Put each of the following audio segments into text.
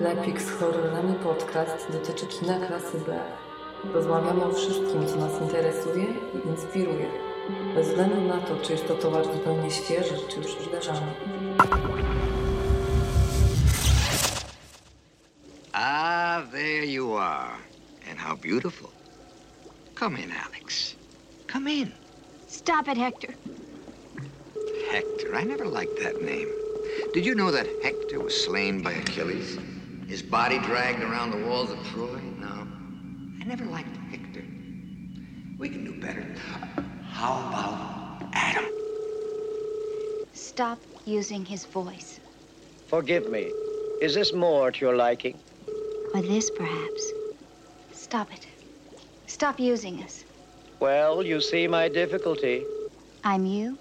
Klepik z horrorami podcast dotyczy kina klasy B. Rozmawiamy o wszystkim, co nas interesuje i inspiruje. Bez względu na to, czy jest to towar zupełnie świeży, czy już wydarzany. Ah, there you are. And how beautiful. Come in, Alex. Come in. Stop it, Hector. Hector. I never liked that name. Did you know that Hector was slain by Achilles? His body dragged around the walls of Troy? No. I never liked Hector. We can do better. How about Adam? Stop using his voice. Forgive me. Is this more to your liking? Or this, perhaps. Stop it. Stop using us. Well, you see my difficulty. I'm you.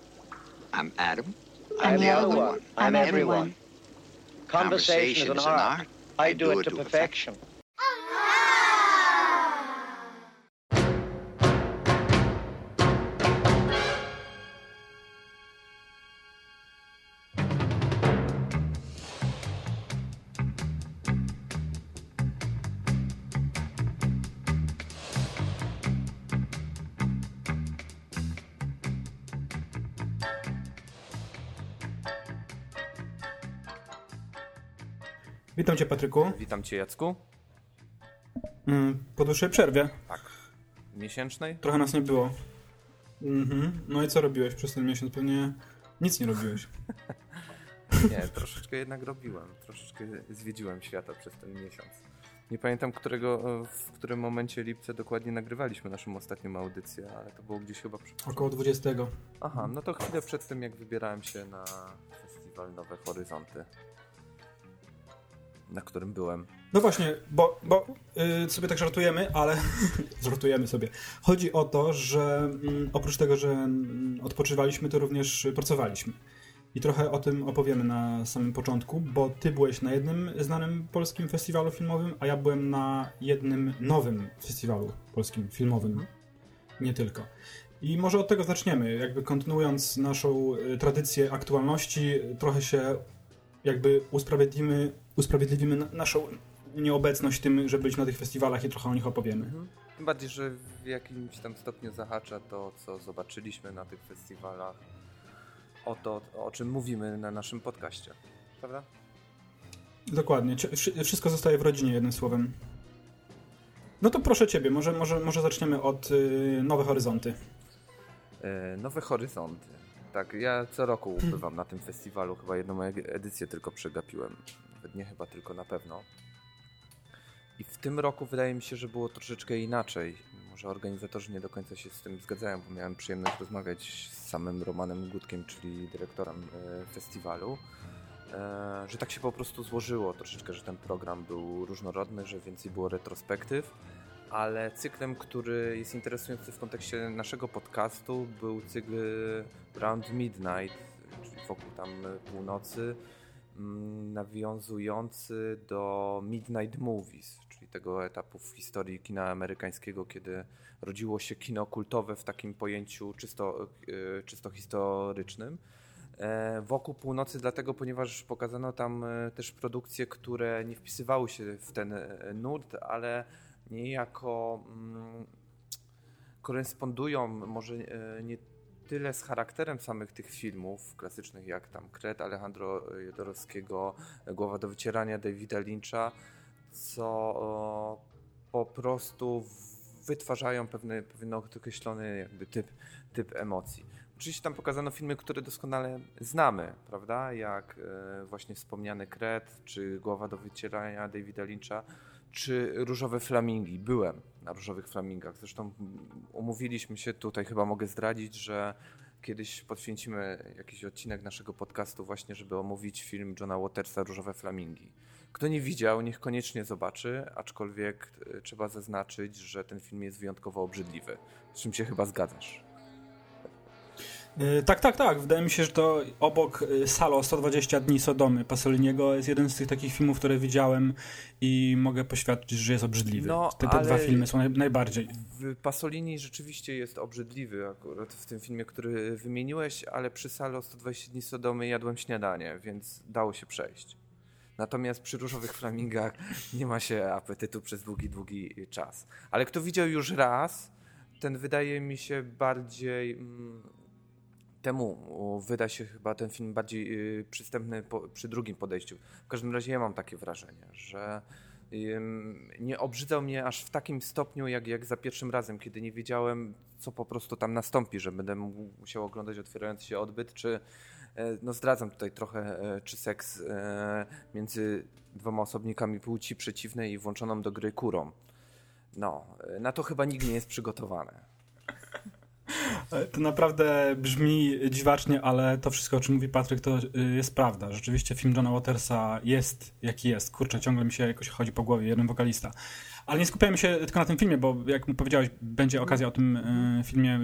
I'm Adam. I'm, I'm the other one. I'm I'm everyone. Conversation is an art. I do it to perfection. Witam Cię, Patryku. Witam Cię, Jacku. Mm, Po dłuższej przerwie. Tak. Miesięcznej? Trochę nas nie było. Mhm. No i co robiłeś przez ten miesiąc? Pewnie nic nie robiłeś. Nie, troszeczkę jednak robiłem. Troszeczkę zwiedziłem świata przez ten miesiąc. Nie pamiętam, którego, w którym momencie lipca dokładnie nagrywaliśmy naszą ostatnią audycję, ale to było gdzieś chyba przy... Około 20. Aha, no to chwilę przed tym, jak wybierałem się na festiwal Nowe Horyzonty, na którym byłem. No właśnie, bo, bo y, sobie tak żartujemy, ale żartujemy sobie. Chodzi o to, że mm, oprócz tego, że mm, odpoczywaliśmy, to również pracowaliśmy. I trochę o tym opowiemy na samym początku, bo ty byłeś na jednym znanym polskim festiwalu filmowym, a ja byłem na jednym nowym festiwalu polskim filmowym. Nie tylko. I może od tego zaczniemy, jakby kontynuując naszą y, tradycję aktualności, trochę się jakby usprawiedliwimy, usprawiedliwimy na- naszą nieobecność tym, że byliśmy na tych festiwalach i trochę o nich opowiemy. Tym bardziej, że w jakimś tam stopniu zahacza to, co zobaczyliśmy na tych festiwalach, o to, o czym mówimy na naszym podcaście. Prawda? Dokładnie. Wszystko zostaje w rodzinie, jednym słowem. No to proszę ciebie, może, może, może zaczniemy od y, Nowe Horyzonty. E, Nowe Horyzonty. Tak, ja co roku bywam na tym festiwalu, chyba jedną edycję tylko przegapiłem. Nawet nie chyba, tylko na pewno. I w tym roku wydaje mi się, że było troszeczkę inaczej. Może organizatorzy nie do końca się z tym zgadzają, bo miałem przyjemność rozmawiać z samym Romanem Gutkiem, czyli dyrektorem e, festiwalu. E, że tak się po prostu złożyło troszeczkę, że ten program był różnorodny, że więcej było retrospektyw, ale cyklem, który jest interesujący w kontekście naszego podcastu był cykl Round Midnight, czyli wokół tam północy, nawiązujący do Midnight Movies, czyli tego etapu w historii kina amerykańskiego, kiedy rodziło się kino kultowe w takim pojęciu czysto, e, czysto historycznym. E, Wokół północy, dlatego, ponieważ pokazano tam e, też produkcje, które nie wpisywały się w ten nurt, ale niejako mm, korespondują może nie tyle z charakterem samych tych filmów klasycznych, jak tam Kret Alejandro Jodorowskiego, Głowa do wycierania Davida Lyncha, co po prostu wytwarzają pewny, pewien określony jakby typ, typ emocji. Oczywiście tam pokazano filmy, które doskonale znamy, prawda? Jak e, właśnie wspomniany Kret, czy Głowa do wycierania Davida Lyncha, czy Różowe Flamingi. Byłem na Różowych Flamingach. Zresztą umówiliśmy się tutaj, chyba mogę zdradzić, że kiedyś poświęcimy jakiś odcinek naszego podcastu właśnie, żeby omówić film Johna Watersa Różowe Flamingi. Kto nie widział, niech koniecznie zobaczy, aczkolwiek e, trzeba zaznaczyć, że ten film jest wyjątkowo obrzydliwy. Z czym się chyba zgadzasz. Y, Tak, tak, tak. Wydaje mi się, że to obok y, Salo 120 dni Sodomy Pasoliniego jest jeden z tych takich filmów, które widziałem i mogę poświadczyć, że jest obrzydliwy. No, te, te ale- dwa filmy są naj, najbardziej. W Pasolini rzeczywiście jest obrzydliwy akurat w tym filmie, który wymieniłeś, ale przy Salo 120 dni Sodomy jadłem śniadanie, więc dało się przejść. Natomiast przy różowych flamingach nie ma się apetytu przez długi, długi czas. Ale kto widział już raz, ten wydaje mi się bardziej. Mm, temu wyda się chyba ten film bardziej y, przystępny po, przy drugim podejściu. W każdym razie ja mam takie wrażenie, że nie obrzydzał mnie aż w takim stopniu, jak, jak za pierwszym razem, kiedy nie wiedziałem, co po prostu tam nastąpi, że będę musiał oglądać otwierając się odbyt, czy e, no zdradzam tutaj trochę, e, czy seks e, między dwoma osobnikami płci przeciwnej i włączoną do gry kurą. No, na to chyba nikt nie jest przygotowany. To naprawdę brzmi dziwacznie, ale to wszystko, o czym mówi Patryk, to y, jest prawda. Rzeczywiście film Johna Watersa jest jaki jest. Kurczę, ciągle mi się jakoś chodzi po głowie jeden wokalista. Ale nie skupiajmy się tylko na tym filmie, bo jak powiedziałeś, będzie okazja o tym y, filmie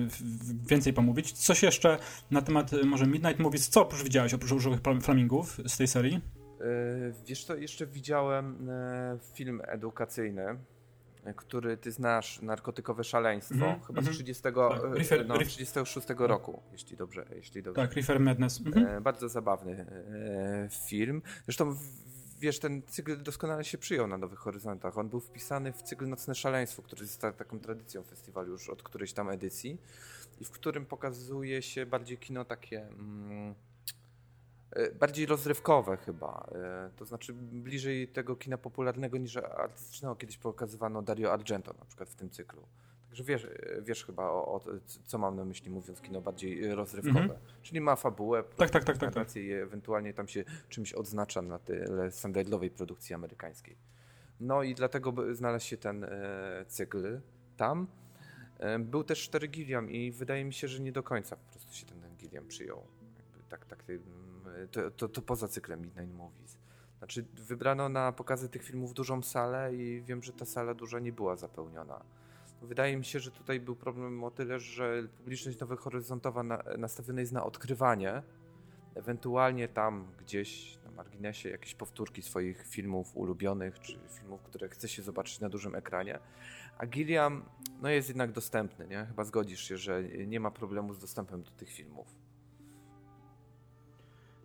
więcej pomówić. Coś jeszcze na temat y, może Midnight Movies? Co oprócz widziałeś, oprócz różowych flamingów z tej serii? Wiesz co, jeszcze widziałem film edukacyjny który ty znasz, narkotykowe szaleństwo, mm -hmm, chyba z 30, tak. Refer, no, 36 roku, jeśli dobrze, jeśli dobrze. Tak, Refer Madness. Mm -hmm. bardzo zabawny e, film. Zresztą wiesz, ten cykl doskonale się przyjął na Nowych Horyzontach. On był wpisany w cykl Nocne Szaleństwo, który jest taką tradycją festiwalu już od którejś tam edycji i w którym pokazuje się bardziej kino takie... Mm, E, bardziej rozrywkowe chyba. E, to znaczy bliżej tego kina popularnego niż artystycznego. Kiedyś pokazywano Dario Argento na przykład w tym cyklu. Także wiesz, e, wiesz chyba o, o co mam na myśli mówiąc kino bardziej rozrywkowe. Mhm. Czyli ma fabułę, tak, tak, tak, tak, tak. i ewentualnie tam się czymś odznacza na tyle standardowej produkcji amerykańskiej. No i dlatego znalazł się ten e, cykl tam. E, był też 4 Gilliam i wydaje mi się, że nie do końca po prostu się ten, ten Gilliam przyjął. Jakby tak, tak to, to, to poza cyklem Midnight Movies. Znaczy, wybrano na pokazy tych filmów dużą salę i wiem, że ta sala duża nie była zapełniona. Wydaje mi się, że tutaj był problem o tyle, że publiczność Nowe Horyzontowa na, nastawiona jest na odkrywanie, ewentualnie tam gdzieś na marginesie jakieś powtórki swoich filmów ulubionych, czy filmów, które chce się zobaczyć na dużym ekranie. A Gilliam no, jest jednak dostępny, nie? Chyba zgodzisz się, że nie ma problemu z dostępem do tych filmów.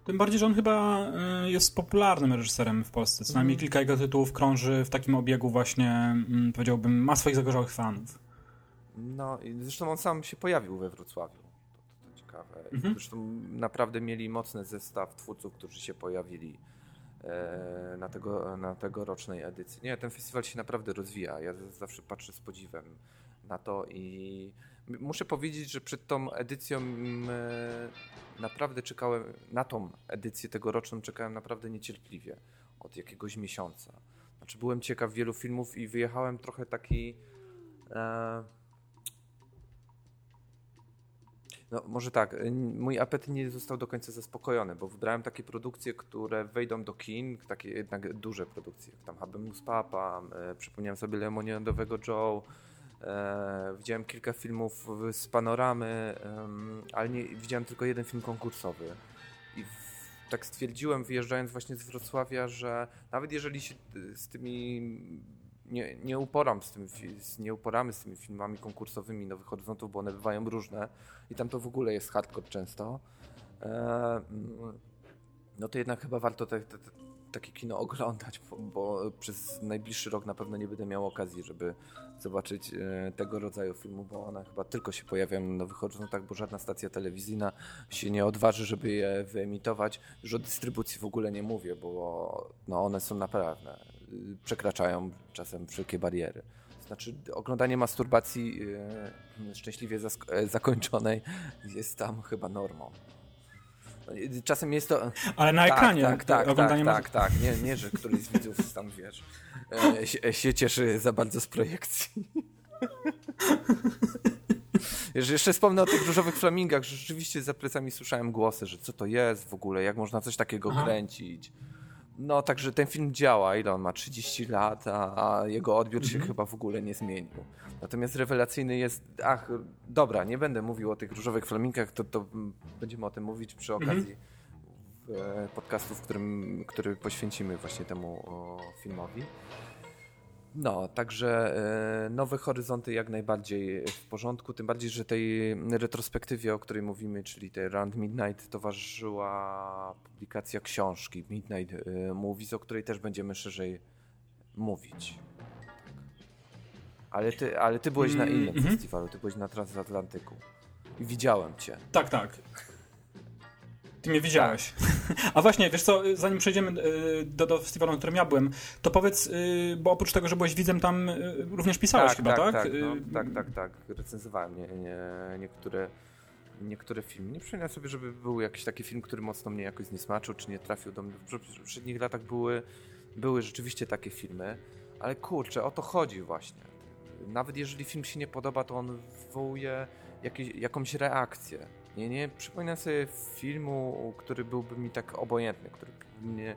Tym bardziej, że on chyba y, jest popularnym reżyserem w Polsce. Co najmniej mm. kilka jego tytułów krąży w takim obiegu właśnie, mm, powiedziałbym, ma swoich zagorzałych fanów. No, zresztą on sam się pojawił we Wrocławiu. To, to ciekawe. Mhm. Zresztą naprawdę mieli mocny zestaw twórców, którzy się pojawili e, na, tego, na tegorocznej edycji. Nie, ten festiwal się naprawdę rozwija. Ja zawsze patrzę z podziwem na to i muszę powiedzieć, że przed tą edycją e, naprawdę czekałem, na tą edycję tegoroczną czekałem naprawdę niecierpliwie od jakiegoś miesiąca. Znaczy byłem ciekaw wielu filmów i wyjechałem trochę taki e, no może tak, mój apetyt nie został do końca zaspokojony, bo wybrałem takie produkcje, które wejdą do kin, takie jednak duże produkcje, jak tam Habemus Papa, e, przypomniałem sobie Lemoniadowego Joe, E, widziałem kilka filmów z panoramy, e, ale nie, widziałem tylko jeden film konkursowy. I w, tak stwierdziłem, wyjeżdżając właśnie z Wrocławia, że nawet jeżeli się z tymi nie, nie uporam z tymi, nie uporamy z tymi filmami konkursowymi Nowych Horyzontów, bo one bywają różne i tam to w ogóle jest hardcore często, e, no to jednak chyba warto te, te, takie kino oglądać, bo, bo, przez najbliższy rok na pewno nie będę miał okazji, żeby zobaczyć e, tego rodzaju filmu, bo one chyba tylko się pojawiają na Nowych Horyzontach, bo żadna stacja telewizyjna się nie odważy, żeby je wyemitować. Już o dystrybucji w ogóle nie mówię, bo no, one są naprawdę, y, przekraczają czasem wszelkie bariery. Znaczy, oglądanie masturbacji yy, szczęśliwie e, zakończonej jest tam chyba normą. Czasem jest to. Ale na tak, ekranie. Tak, tak, tak, tak, tak. Nie, nie, że któryś z widzów tam wiesz. E, się, się cieszy za bardzo z projekcji. Jeszcze wspomnę o tych różowych flamingach, że rzeczywiście za plecami słyszałem głosy, że co to jest w ogóle, jak można coś takiego Aha. kręcić. No, także ten film działa, ile on ma? 30 lat, a, jego odbiór się mhm. chyba w ogóle nie zmienił. Natomiast rewelacyjny jest. Ach, dobra, nie będę mówił o tych różowych flamingach, to, to będziemy o tym mówić przy mhm. okazji mhm. podcastu, w którym, który poświęcimy właśnie temu filmowi. No, także e, Nowe Horyzonty jak najbardziej w porządku, tym bardziej, że tej retrospektywie, o której mówimy, czyli tej Round Midnight, towarzyszyła publikacja książki Midnight e, Movies, o której też będziemy szerzej mówić. Ale ty, ale ty byłeś na Mm, innym mhm. festiwalu, ty byłeś na Transatlantyku. I widziałem cię. Tak, tak. Ty mnie widziałeś. A właśnie, wiesz co, zanim przejdziemy y, do, do festiwalu, na którym ja byłem, to powiedz, y, bo oprócz tego, że byłeś widzem, tam y, również pisałeś chyba, tak? Tak, Y, no, tak, tak, tak. Recenzowałem nie, nie, niektóre, niektóre filmy. Nie przypominam sobie, żeby był jakiś taki film, który mocno mnie jakoś zniesmaczył, czy nie trafił do mnie. W w poprzednich latach były, były rzeczywiście takie filmy, ale kurczę, o to chodzi właśnie. Nawet jeżeli film się nie podoba, to on wywołuje jakieś, jakąś reakcję. Nie, nie przypominam sobie filmu, który byłby mi tak obojętny, który mnie,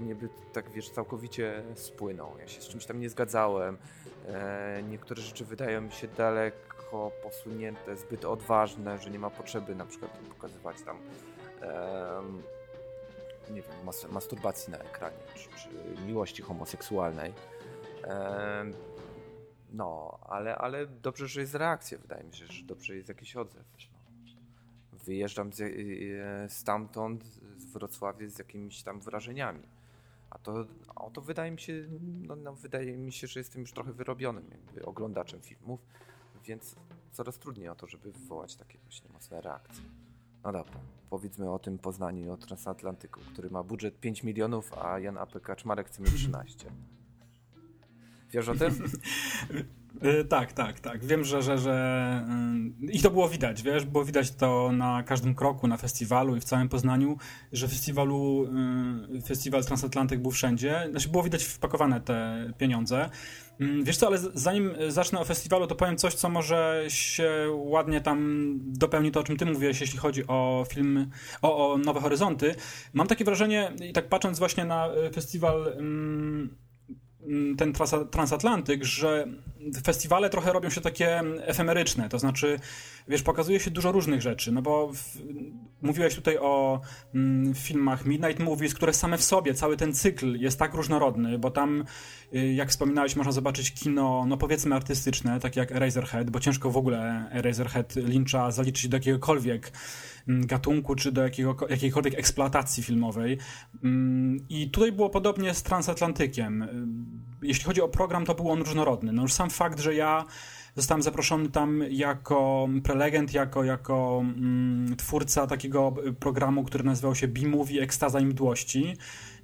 mnie by tak, wiesz, całkowicie spłynął. Ja się z czymś tam nie zgadzałem. E, niektóre rzeczy wydają mi się daleko posunięte, zbyt odważne, że nie ma potrzeby na przykład pokazywać tam em, nie wiem, mas masturbacji na ekranie, czy, czy miłości homoseksualnej. Em, no, ale, ale dobrze, że jest reakcja, wydaje mi się, że dobrze jest jakiś odzew. No. Wyjeżdżam z, e, stamtąd, z Wrocławia z jakimiś tam wrażeniami. A to, a to wydaje mi się, no, no, wydaje mi się, że jestem już trochę wyrobionym jakby oglądaczem filmów, więc coraz trudniej o to, żeby wywołać takie właśnie mocne reakcje. No dobra, powiedzmy o tym Poznaniu o Transatlantyku, który ma budżet 5 milionów, a Jan A.P. Kaczmarek chce mieć 13. Wiesz o tym? Y, Tak, tak, tak. Wiem, że, że, że y, i to było widać, wiesz, było widać to na każdym kroku, na festiwalu i w całym Poznaniu, że festiwalu, y, festiwal Transatlantyk był wszędzie. Znaczy było widać wpakowane te pieniądze. Wiesz co, ale zanim zacznę o festiwalu, to powiem coś, co może się ładnie tam dopełni to, o czym ty mówiłeś, jeśli chodzi o film, o, o Nowe Horyzonty. Mam takie wrażenie, i tak patrząc właśnie na festiwal ten trasa, transatlantyk, że festiwale trochę robią się takie efemeryczne, to znaczy, wiesz, pokazuje się dużo różnych rzeczy, no bo w, mówiłeś tutaj o mm, filmach Midnight Movies, które same w sobie, cały ten cykl jest tak różnorodny, bo tam, y, jak wspominałeś, można zobaczyć kino, no powiedzmy artystyczne, takie jak Eraserhead, bo ciężko w ogóle Eraserhead Lyncha zaliczyć do jakiegokolwiek mm, gatunku, czy do jakiego, jakiejkolwiek eksploatacji filmowej. Mm, I tutaj było podobnie z Transatlantykiem. Y, Jeśli chodzi o program, to był on różnorodny. No już sam fakt, że ja zostałem zaproszony tam jako prelegent, jako, jako mm, twórca takiego programu, który nazywał się B-Movie Ekstaza i Mdłości,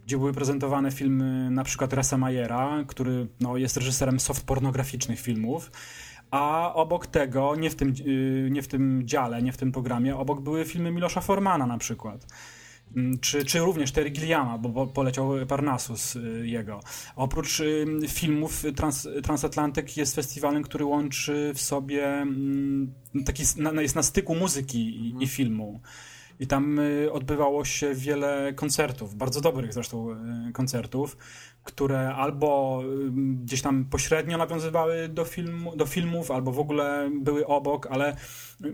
gdzie były prezentowane filmy na przykład Resa Mayera, który no, jest reżyserem soft pornograficznych filmów. A obok tego, nie w, tym, yy, nie w tym dziale, nie w tym programie, obok były filmy Milosza Formana na przykład. Mm, Czy, czy również Terry Gilliama, bo, poleciał Parnassus y, jego. Oprócz y, filmów Trans, Transatlantyk jest festiwalem, który łączy w sobie mm, taki, jest na styku muzyki i, i filmu. I tam y, odbywało się wiele koncertów, bardzo dobrych zresztą y, koncertów, które albo gdzieś tam pośrednio nawiązywały do, do filmów, albo w ogóle były obok, ale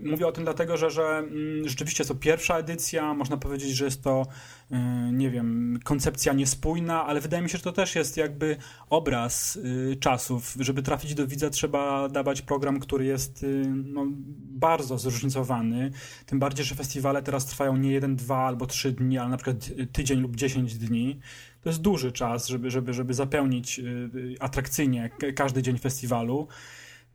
mówię o tym dlatego, że, że rzeczywiście to pierwsza edycja, można powiedzieć, że jest to, y, nie wiem, koncepcja niespójna, ale wydaje mi się, że to też jest jakby obraz y, czasów. Żeby trafić do widza, trzeba dawać program, który jest y, no, bardzo zróżnicowany. Tym bardziej, że festiwale teraz trwają nie jeden, dwa albo trzy dni, ale na przykład tydzień lub dziesięć dni. To jest duży czas, żeby, żeby, żeby zapełnić y, y, atrakcyjnie każdy dzień festiwalu.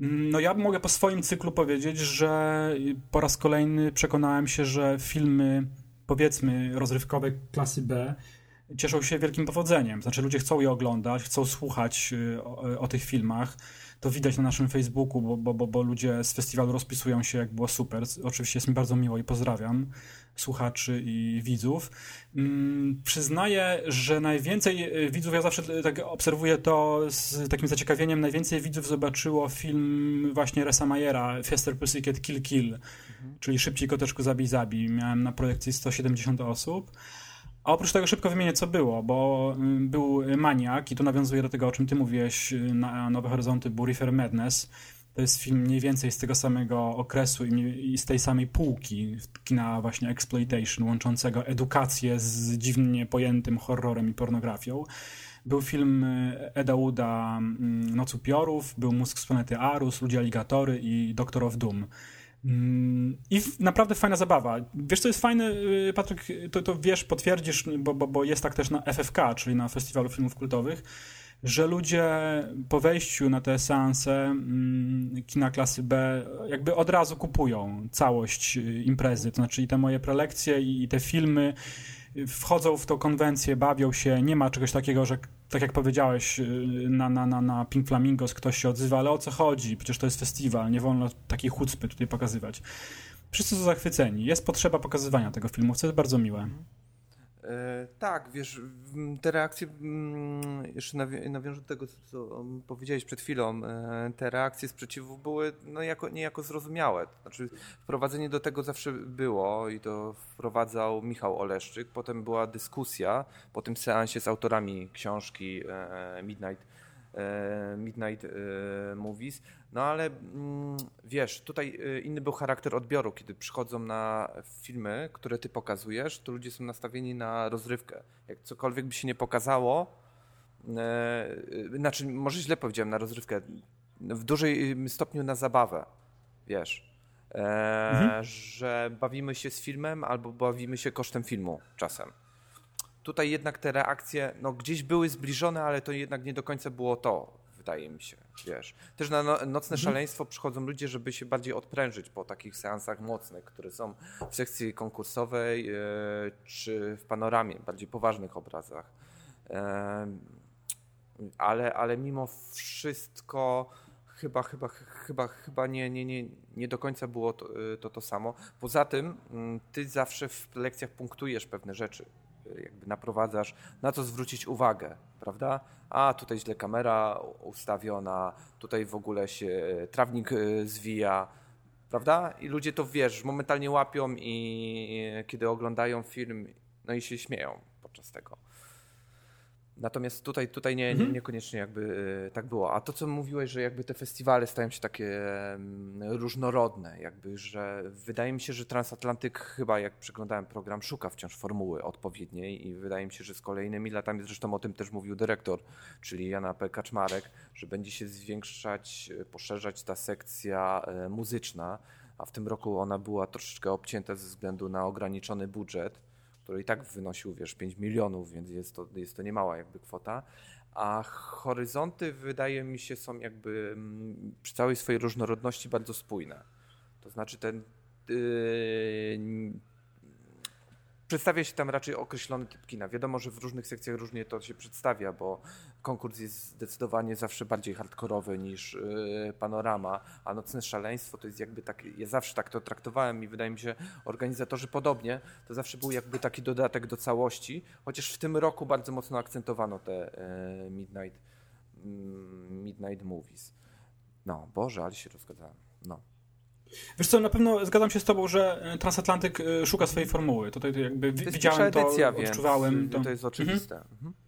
Mm, No ja mogę po swoim cyklu powiedzieć, że po raz kolejny przekonałem się, że filmy powiedzmy rozrywkowe klasy B cieszą się wielkim powodzeniem. Znaczy ludzie chcą je oglądać, chcą słuchać y, o, o tych filmach. To widać na naszym Facebooku, bo, bo, bo, bo ludzie z festiwalu rozpisują się, jak było super. Oczywiście jest mi bardzo miło i pozdrawiam słuchaczy i widzów. Mm, Przyznaję, że najwięcej y, widzów, ja zawsze y, tak obserwuję to z takim zaciekawieniem, najwięcej widzów zobaczyło film właśnie Resa Mayera, Faster Pussycat Kill Kill, czyli Szybciej Koteczku Zabij Zabij. Miałem na projekcji 170 osób. A oprócz tego szybko wymienię, co było, bo y, był Maniak i tu nawiązuje do tego, o czym ty mówiłeś y, na Nowe Horyzonty, był Madness. To jest film mniej więcej z tego samego okresu i, z tej samej półki kina właśnie exploitation, łączącego edukację z dziwnie pojętym horrorem i pornografią. Był film Eda Wooda mm, Noc Upiorów, był Mózg z planety Arus, Ludzie Aligatory i Doctor of Doom. Mm, I naprawdę fajna zabawa. Wiesz, co jest fajne, y, Patryk, to, to wiesz, potwierdzisz, bo, bo, bo jest tak też na FFK, czyli na Festiwalu Filmów Kultowych, że ludzie po wejściu na te seanse mm, kina klasy B jakby od razu kupują całość y, imprezy, to znaczy i te moje prelekcje i te filmy wchodzą w tą konwencję, bawią się, nie ma czegoś takiego, że tak jak powiedziałeś, y, na, na, na, na Pink Flamingos ktoś się odzywa, ale o co chodzi? Przecież to jest festiwal, nie wolno takiej chucpy tutaj pokazywać. Wszyscy są zachwyceni. Jest potrzeba pokazywania tego filmu, co jest bardzo miłe. E, tak, wiesz, te reakcje, jeszcze nawiążę do tego, co powiedziałeś przed chwilą, e, te reakcje sprzeciwu były no, jako, niejako zrozumiałe. Znaczy, wprowadzenie do tego zawsze było i to wprowadzał Michał Oleszczyk. Potem była dyskusja po tym seansie z autorami książki e, Midnight, Midnight Movies no ale mm, wiesz, tutaj y, inny był charakter odbioru. Kiedy przychodzą na filmy, które ty pokazujesz, to ludzie są nastawieni na rozrywkę. Jak cokolwiek by się nie pokazało, e, znaczy, może źle powiedziałem, na rozrywkę, w dużej stopniu na zabawę, wiesz. E, mhm. Że bawimy się z filmem albo bawimy się kosztem filmu czasem. Tutaj jednak te reakcje no, gdzieś były zbliżone, ale to jednak nie do końca było to wydaje mi się, wiesz. Też na no, nocne mhm. szaleństwo przychodzą ludzie, żeby się bardziej odprężyć po takich seansach mocnych, które są w sekcji konkursowej yy, czy w panoramie, bardziej poważnych obrazach. Yy, ale, ale mimo wszystko chyba, chyba, chyba, chyba nie, nie, nie, nie do końca było to, e, to, to samo. Poza tym mm, ty zawsze w lekcjach punktujesz pewne rzeczy jakby naprowadzasz, na co zwrócić uwagę, prawda? A tutaj źle kamera ustawiona, tutaj w ogóle się e, trawnik e, zwija, prawda? I ludzie to wiesz, momentalnie łapią i kiedy oglądają film, no i się śmieją podczas tego. Natomiast tutaj, tutaj nie, nie, mhm. niekoniecznie jakby e, tak było. A to, co mówiłeś, że jakby te festiwale stają się takie różnorodne, jakby, że wydaje mi się, że Transatlantyk chyba, jak przeglądałem program, szuka wciąż formuły odpowiedniej i wydaje mi się, że z kolejnymi latami, zresztą o tym też mówił dyrektor, czyli Jana P. Kaczmarek, że będzie się zwiększać, e, poszerzać ta sekcja e, muzyczna, a w tym roku ona była troszeczkę obcięta ze względu na ograniczony budżet który i tak wynosił, wiesz, 5 milionów, więc jest to, jest to niemała jakby kwota. A horyzonty wydaje mi się są jakby mm, przy całej swojej różnorodności bardzo spójne. To znaczy ten yy, przedstawia się tam raczej określony typ kina. Wiadomo, że w różnych sekcjach różnie to się przedstawia, bo konkurs jest zdecydowanie zawsze bardziej hardkorowy niż yy, panorama, a Nocne Szaleństwo to jest jakby tak, ja zawsze tak to traktowałem i wydaje mi się, organizatorzy podobnie, to zawsze był jakby taki dodatek do całości, chociaż w tym roku bardzo mocno akcentowano te yy, Midnight, yy, Midnight Movies. No, Boże, ale się rozgadałem. No. Wiesz co, na pewno zgadzam się z tobą, że e, Transatlantyk szuka swojej formuły. Tutaj jakby to widziałem edycja, to, odczuwałem. To, to jest oczywiste. Mhm. Mhm.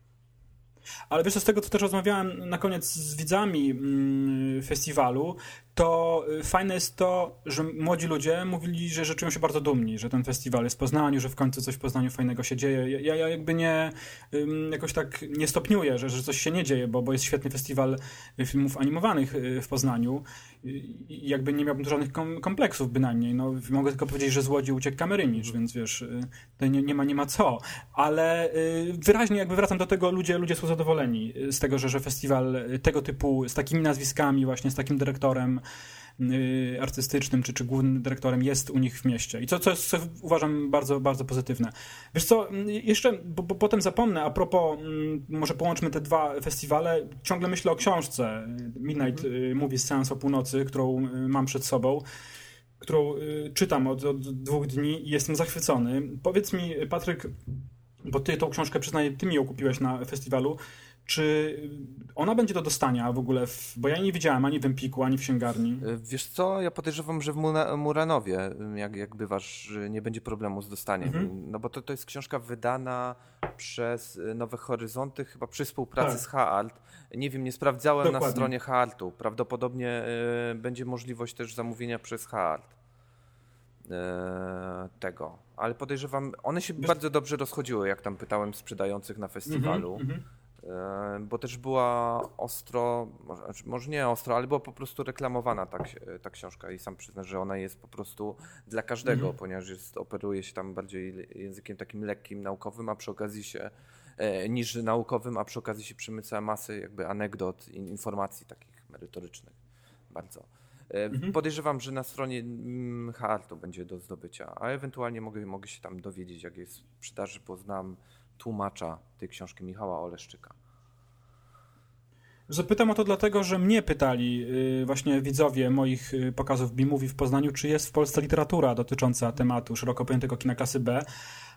Ale wiesz, z tego, co też rozmawiałem na koniec z widzami mm, festiwalu, to y, fajne jest to, że młodzi ludzie mówili, że, czują się bardzo dumni, że ten festiwal jest w Poznaniu, że w końcu coś w Poznaniu fajnego się dzieje. Ja, ja jakby nie jakoś tak nie stopniuję, że, że coś się nie dzieje, bo, bo jest świetny festiwal filmów animowanych y, w Poznaniu i jakby nie miałbym żadnych kompleksów bynajmniej. No, mogę tylko powiedzieć, że z Łodzi uciekł Kamerymicz, więc wiesz, y, to nie, nie, ma, nie ma co. Ale wyraźnie jakby wracam do tego, ludzie, ludzie są zadowoleni z tego, że, że festiwal tego typu, z takimi nazwiskami właśnie, z takim dyrektorem, Y, artystycznym czy, czy głównym dyrektorem jest u nich w mieście. I co, co, co uważam bardzo, bardzo pozytywne. Wiesz co, jeszcze, bo, bo, potem zapomnę, a propos, mm, może połączmy te dwa festiwale, ciągle myślę o książce Midnight mhm. Movies Seance o północy, którą y, mam przed sobą którą y, czytam od, od dwóch dni i jestem zachwycony. Powiedz mi, Patryk, bo ty tą książkę, przyznaję, ty mi ją kupiłeś na festiwalu. Czy ona będzie do dostania w ogóle? W, bo ja nie widziałem ani w Empiku, ani w księgarni. E, wiesz co, ja podejrzewam, że w Muranowie, jak, jak bywasz, nie będzie problemu z dostaniem. Mhm. No bo to, to jest książka wydana przez e, Nowe Horyzonty, chyba przy współpracy tak. z Haalt. Nie wiem, nie sprawdzałem Dokładnie. na stronie Haaltu. Prawdopodobnie y, będzie możliwość też zamówienia przez Haalt. Y, tego. Ale podejrzewam, one się Wiesz... bardzo dobrze rozchodziły, jak tam pytałem sprzedających na festiwalu. Mhm, mhm. E, bo też była ostro, może, znaczy, może nie ostro, ale była po prostu reklamowana ta, ta książka i sam przyznam, że ona jest po prostu dla każdego, mhm. ponieważ jest, operuje się tam bardziej językiem takim lekkim, naukowym, a przy okazji się e, niż naukowym, a przy okazji się przemyca masy jakby anegdot i informacji takich merytorycznych bardzo. E, mhm. Podejrzewam, że na stronie Hartu będzie do zdobycia, a ewentualnie mogę, mogę się tam dowiedzieć, jak jest w sprzedaży, bo znam tłumacza tej książki Michała Oleszczyka. Zapytam o to dlatego, że mnie pytali y, właśnie widzowie moich y, pokazów B-Movie w Poznaniu, czy jest w Polsce literatura dotycząca tematu szeroko pojętego kina klasy B.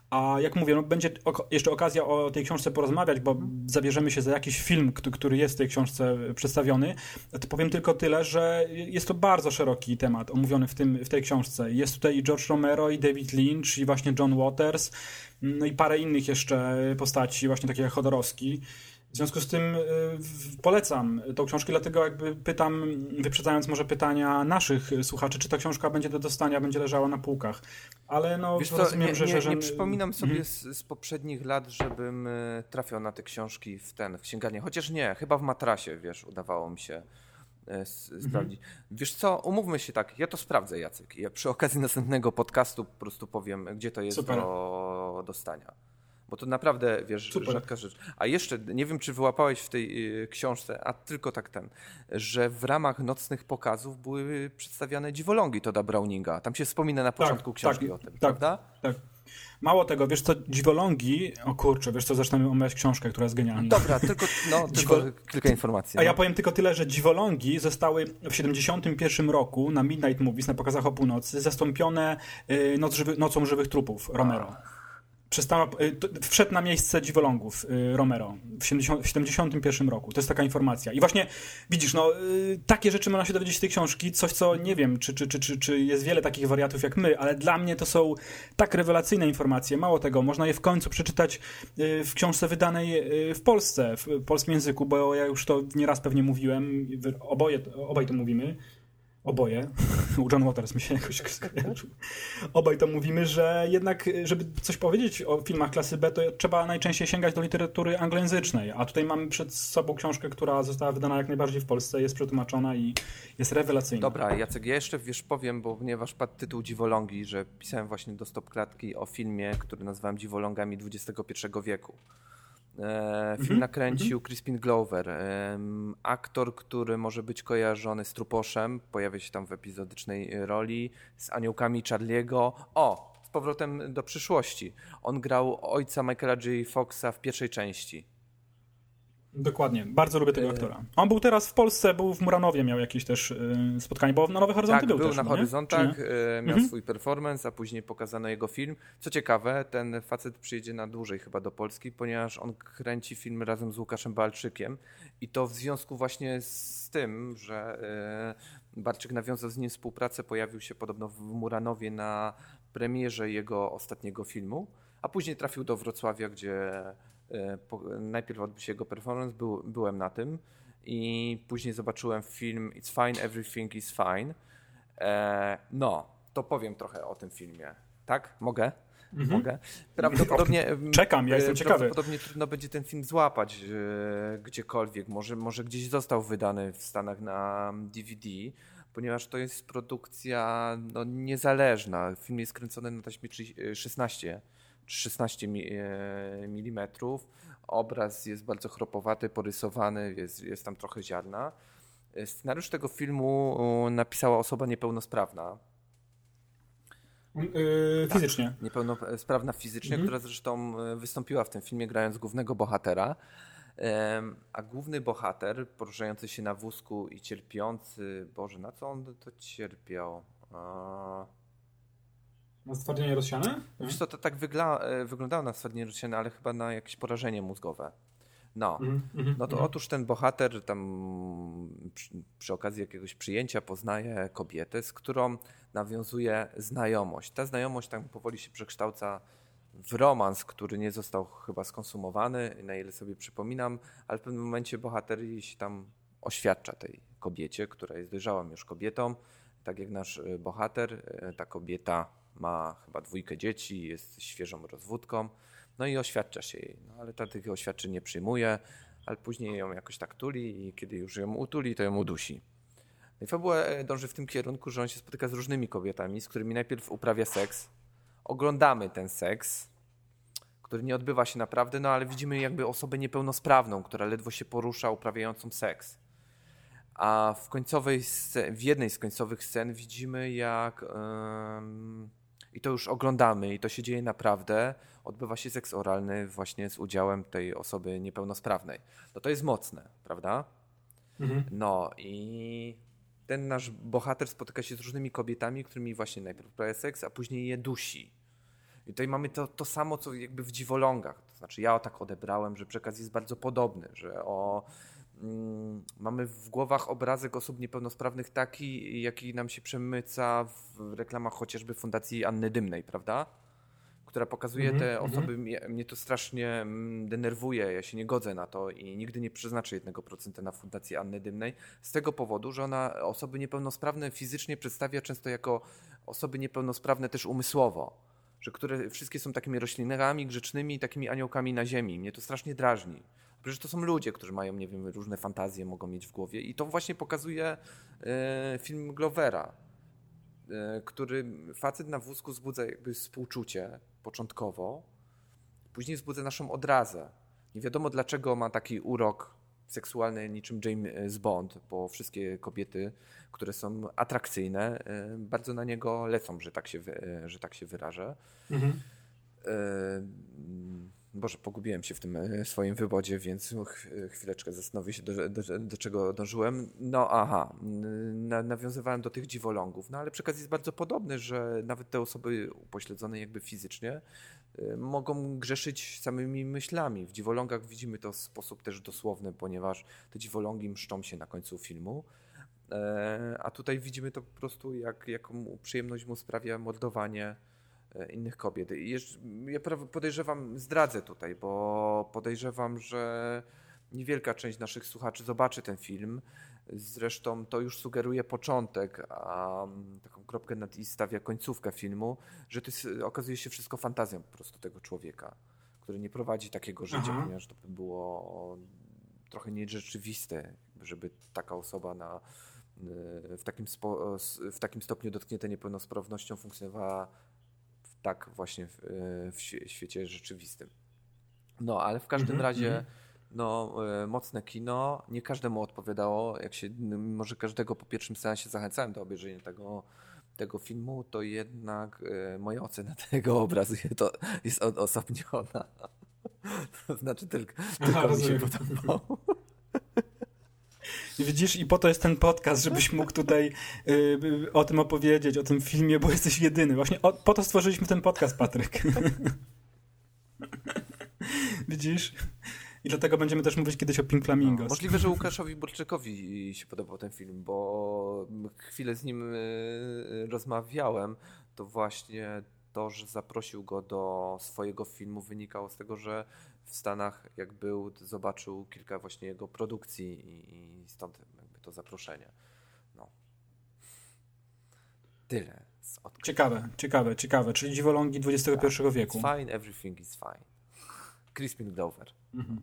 A jak mówię, no będzie jeszcze okazja o tej książce porozmawiać, bo zabierzemy się za jakiś film, który jest w tej książce przedstawiony. To powiem tylko tyle, że jest to bardzo szeroki temat omówiony w, tym, w tej książce. Jest tutaj i George Romero, i David Lynch, i właśnie John Waters, no i parę innych jeszcze postaci, właśnie takie jak Chodorowski. W związku z tym y, polecam tą książkę, dlatego jakby pytam, wyprzedzając może pytania naszych słuchaczy, czy ta książka będzie do dostania, będzie leżała na półkach. Ale no Wiesz rozumiem, nie, że, że, że... Nie przypominam sobie mhm. z, z, poprzednich lat, żebym y, trafiał na te książki w ten, w księgarnię. Chociaż nie, chyba w matrasie, wiesz, udawało mi się e, sprawdzić. Mhm. Wiesz co, umówmy się tak, ja to sprawdzę, Jacek. Ja przy okazji następnego podcastu po prostu powiem, gdzie to jest Super. do dostania. Bo to naprawdę, wiesz, Super. rzadka rzecz. A jeszcze, nie wiem, czy wyłapałeś w tej y, książce, a tylko tak ten, że w ramach nocnych pokazów były przedstawiane dziwolągi Toda Browninga. Tam się wspomina na tak, początku tak, książki tak, o tym, tak, prawda? Tak. Mało tego, wiesz co, dziwolągi, o kurczę, wiesz co, zaczynamy omawiać książkę, która jest genialna. Dobra, tylko, no, tylko kilka informacji. A no. ja powiem tylko tyle, że dziwolągi zostały w 71 roku na Midnight Movies, na pokazach o północy, zastąpione y, Noc żywy, Nocą Żywych Trupów Romero. A przestała, y, wszedł na miejsce dziwolągów y, Romero w 1971 roku. To jest taka informacja. I właśnie widzisz, no, y, takie rzeczy można się dowiedzieć z tej książki, coś co nie wiem, czy, czy, czy, czy, czy jest wiele takich wariatów jak my, ale dla mnie to są tak rewelacyjne informacje. Mało tego, można je w końcu przeczytać w książce wydanej w Polsce, w polskim języku, bo ja już to nieraz pewnie mówiłem, oboje, obaj to mówimy, oboje, u John Waters mi się jakoś skojarzył, obaj to mówimy, że jednak, żeby coś powiedzieć o filmach klasy B, to trzeba najczęściej sięgać do literatury anglojęzycznej, a tutaj mamy przed sobą książkę, która została wydana jak najbardziej w Polsce, jest przetłumaczona i jest rewelacyjna. Dobra, Jacek, ja jeszcze wiesz, powiem, bo ponieważ padł tytuł Dziwolągi, że pisałem właśnie do Stop Klatki o filmie, który nazwałem Dziwolągami XXI wieku. E, film -hmm. nakręcił mhm. Crispin Glover, aktor, który może być kojarzony z Truposzem, pojawia się tam w epizodycznej roli, z aniołkami Charliego. O, z powrotem do przyszłości. On grał ojca Michaela J. Foxa w pierwszej części. Dokładnie, bardzo lubię tego e, aktora. On był teraz w Polsce, był w Muranowie, miał jakieś też y, spotkanie, bo na Nowe Horyzonty tak, był, był też, na no, Horyzontach, y, miał mhm. swój performance, a później pokazano jego film. Co ciekawe, ten facet przyjedzie na dłużej chyba do Polski, ponieważ on kręci film razem z Łukaszem Balczykiem i to w związku właśnie z tym, że Balczyk nawiązał z nim współpracę, pojawił się podobno w Muranowie na premierze jego ostatniego filmu, a później trafił do Wrocławia, gdzie E, najpierw odbył się jego performance, był, byłem na tym i później zobaczyłem film It's Fine, Everything is Fine. E, no, to powiem trochę o tym filmie. Tak? Mogę? Mhm. Mogę? Prawdopodobnie. Czekam, ja jestem ciekawy. Prawdopodobnie trudno będzie ten film złapać e, gdziekolwiek. Może, może gdzieś został wydany w Stanach na DVD, ponieważ to jest produkcja no, niezależna. Film jest kręcony na taśmie 16 16 mm. Obraz jest bardzo chropowaty, porysowany, jest, jest tam trochę ziarna. Scenariusz tego filmu napisała osoba niepełnosprawna. Yy, fizycznie. Tak, niepełnosprawna fizycznie, mhm. która zresztą e, wystąpiła w tym filmie grając głównego bohatera. A główny bohater, poruszający się na wózku i cierpiący, Boże, na co on to cierpiał? Na stwardnienie rozsiane? Wiesz co, to tak wygla- e, wyglądało na stwardnienie rozsiane, ale chyba na jakieś porażenie mózgowe. No, mm -hmm, no to mm. otóż ten bohater tam przy, przy, okazji jakiegoś przyjęcia poznaje kobietę, z którą nawiązuje znajomość. Ta znajomość tam powoli się przekształca w romans, który nie został chyba skonsumowany, na ile sobie przypominam, ale w pewnym momencie bohater się tam oświadcza tej kobiecie, która jest dojrzałą już kobietą, tak jak nasz e, bohater, e, ta kobieta ma chyba dwójkę dzieci, jest świeżą rozwódką, no i oświadcza się jej, no ale ta tych oświadczeń nie przyjmuje, ale później ją jakoś tak tuli i kiedy już ją utuli, to ją udusi. No I fabuła e, dąży w tym kierunku, że on się spotyka z różnymi kobietami, z którymi najpierw uprawia seks. Oglądamy ten seks, który nie odbywa się naprawdę, no ale widzimy jakby osobę niepełnosprawną, która ledwo się porusza, uprawiającą seks. A w końcowej w jednej z końcowych scen widzimy jak i to już oglądamy i to się dzieje naprawdę, odbywa się seks oralny właśnie z udziałem tej osoby niepełnosprawnej. No to jest mocne, prawda? Mhm. No i ten nasz bohater spotyka się z różnymi kobietami, którymi właśnie najpierw uprawia seks, a później je dusi. I tutaj mamy to, to samo, co jakby w dziwolągach. To znaczy ja tak odebrałem, że przekaz jest bardzo podobny, że o mamy w głowach obrazek osób niepełnosprawnych taki, jaki nam się przemyca w reklamach chociażby Fundacji Anny Dymnej, prawda? Która pokazuje mm -hmm, te osoby. Mm -hmm. mnie, to strasznie mm, denerwuje, ja się nie godzę na to i nigdy nie przeznaczę 1% na Fundację Anny Dymnej. Z tego powodu, że ona osoby niepełnosprawne fizycznie przedstawia często jako osoby niepełnosprawne też umysłowo. Że które wszystkie są takimi roślinkami grzecznymi, takimi aniołkami na ziemi. Mnie to strasznie drażni. Przecież to są ludzie, którzy mają, nie wiem, różne fantazje mogą mieć w głowie. I to właśnie pokazuje e, film Glovera, e, który facet na wózku wzbudza jakby współczucie początkowo, później wzbudza naszą odrazę. Nie wiadomo dlaczego ma taki urok seksualny niczym James Bond, bo wszystkie kobiety, które są atrakcyjne, e, bardzo na niego lecą, że tak się, że tak się wyrażę. Mhm. Boże, pogubiłem się w tym e, swoim wywodzie, więc chwileczkę zastanowię się, do, do, do czego dążyłem. No aha, na, nawiązywałem do tych dziwolągów, no ale przekaz jest bardzo podobny, że nawet te osoby upośledzone jakby fizycznie y, mogą grzeszyć samymi myślami. W dziwolągach widzimy to w sposób też dosłowny, ponieważ te dziwolągi mszczą się na końcu filmu. E, a tutaj widzimy to po prostu, jak, jaką przyjemność mu sprawia mordowanie E, innych kobiet. Ja podejrzewam, zdradzę tutaj, bo podejrzewam, że niewielka część naszych słuchaczy zobaczy ten film. Zresztą to już sugeruje początek, a taką kropkę nad i stawia końcówkę filmu, że to jest, okazuje się wszystko fantazją po prostu tego człowieka, który nie prowadzi takiego życia, Aha. ponieważ to by było trochę nierzeczywiste, żeby taka osoba na, w, takim spo, w takim stopniu dotknięta niepełnosprawnością funkcjonowała tak właśnie w, e, w świecie rzeczywistym. No, ale w każdym mm -hmm, razie mm -hmm. no, e, mocne kino. Nie każdemu odpowiadało. Jak się, może każdego po pierwszym seansie zachęcałem do obejrzenia tego, tego filmu, to jednak e, moja ocena tego obrazu jest odosobniona. To znaczy tylko, tylko Aha, mi się podobało. Widzisz, i po to jest ten podcast, żebyś mógł tutaj y, o tym opowiedzieć, o tym filmie, bo jesteś jedyny. Właśnie o, po to stworzyliśmy ten podcast, Patryk. Widzisz? I dlatego będziemy też mówić kiedyś o Pink Flamingos. No, możliwe, że Łukaszowi Burczykowi się podobał ten film, bo chwilę z nim y, rozmawiałem, to właśnie to, że zaprosił go do swojego filmu wynikało z tego, że w Stanach, jak był, zobaczył kilka właśnie jego produkcji i, i stąd jakby to zaproszenie. No. Tyle. Ciekawe, ciekawe, ciekawe. Czyli dziwolągi XXI tak. wieku. It's fine, everything is fine. Crispin Glover. Mhm.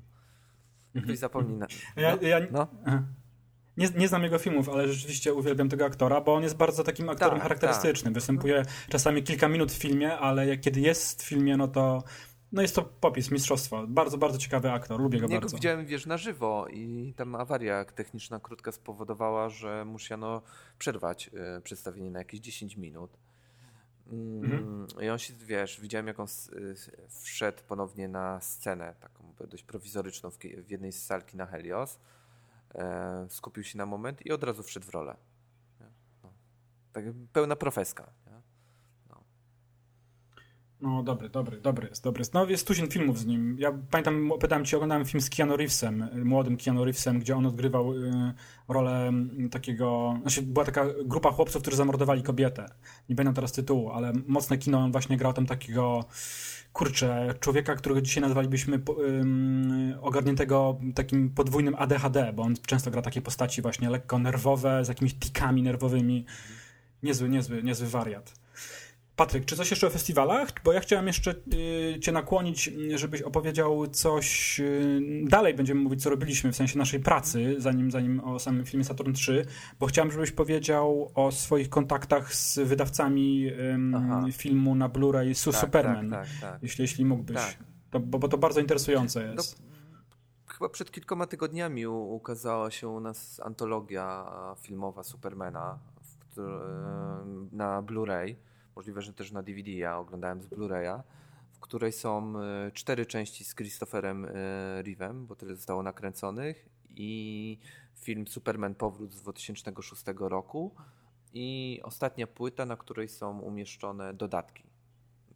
Ktoś mhm. zapomni na... No, ja, ja... No? Nie, nie znam jego filmów, ale rzeczywiście uwielbiam tego aktora, bo on jest bardzo takim aktorem tak, charakterystycznym. Tak. Występuje czasami kilka minut w filmie, ale jak, kiedy jest w filmie, no to no jest to popis, mistrzostwo. Bardzo, bardzo ciekawy aktor, lubię go Niego bardzo. widziałem, wiesz, na żywo i tam awaria techniczna krótka spowodowała, że musiano przerwać y, przedstawienie na jakieś 10 minut. Mm, mhm. I on się, wiesz, widziałem jak on wszedł ponownie na scenę, taką dość prowizoryczną w, w jednej z salki na Helios. E, skupił się na moment i od razu wszedł w rolę. No. Tak, pełna profeska. No dobry, dobry, dobry jest, dobry jest. No jest tuzin filmów z nim. Ja pamiętam, pytałem cię, oglądałem film z Keanu Reevesem, młodym Keanu Reevesem, gdzie on odgrywał y, rolę takiego, znaczy była taka grupa chłopców, którzy zamordowali kobietę. Nie pamiętam teraz tytułu, ale mocne kino, on właśnie grał tam takiego kurczę, człowieka, którego dzisiaj nazwalibyśmy ogarniętego takim podwójnym ADHD, bo on często gra takie postaci właśnie lekko nerwowe, z jakimiś tikami nerwowymi. Niezły, niezły, niezły wariat. Patryk, czy coś jeszcze o festiwalach? Bo ja chciałem jeszcze y, Cię nakłonić, żebyś opowiedział coś. Y, dalej będziemy mówić, co robiliśmy w sensie naszej pracy, zanim, zanim o samym filmie Saturn 3, bo chciałem, żebyś powiedział o swoich kontaktach z wydawcami y, filmu na Blu-ray Su tak, Superman. Tak, tak, tak, jeśli, jeśli mógłbyś. Tak. To, bo, bo to bardzo interesujące jest. No, chyba przed kilkoma tygodniami ukazała się u nas antologia filmowa Supermana na Blu-ray możliwe, że też na DVD, ja oglądałem z Blu-raya, w której są e, cztery części z Christopherem e, Reeve'em, bo tyle zostało nakręconych i film Superman Powrót z 2006 roku i ostatnia płyta, na której są umieszczone dodatki.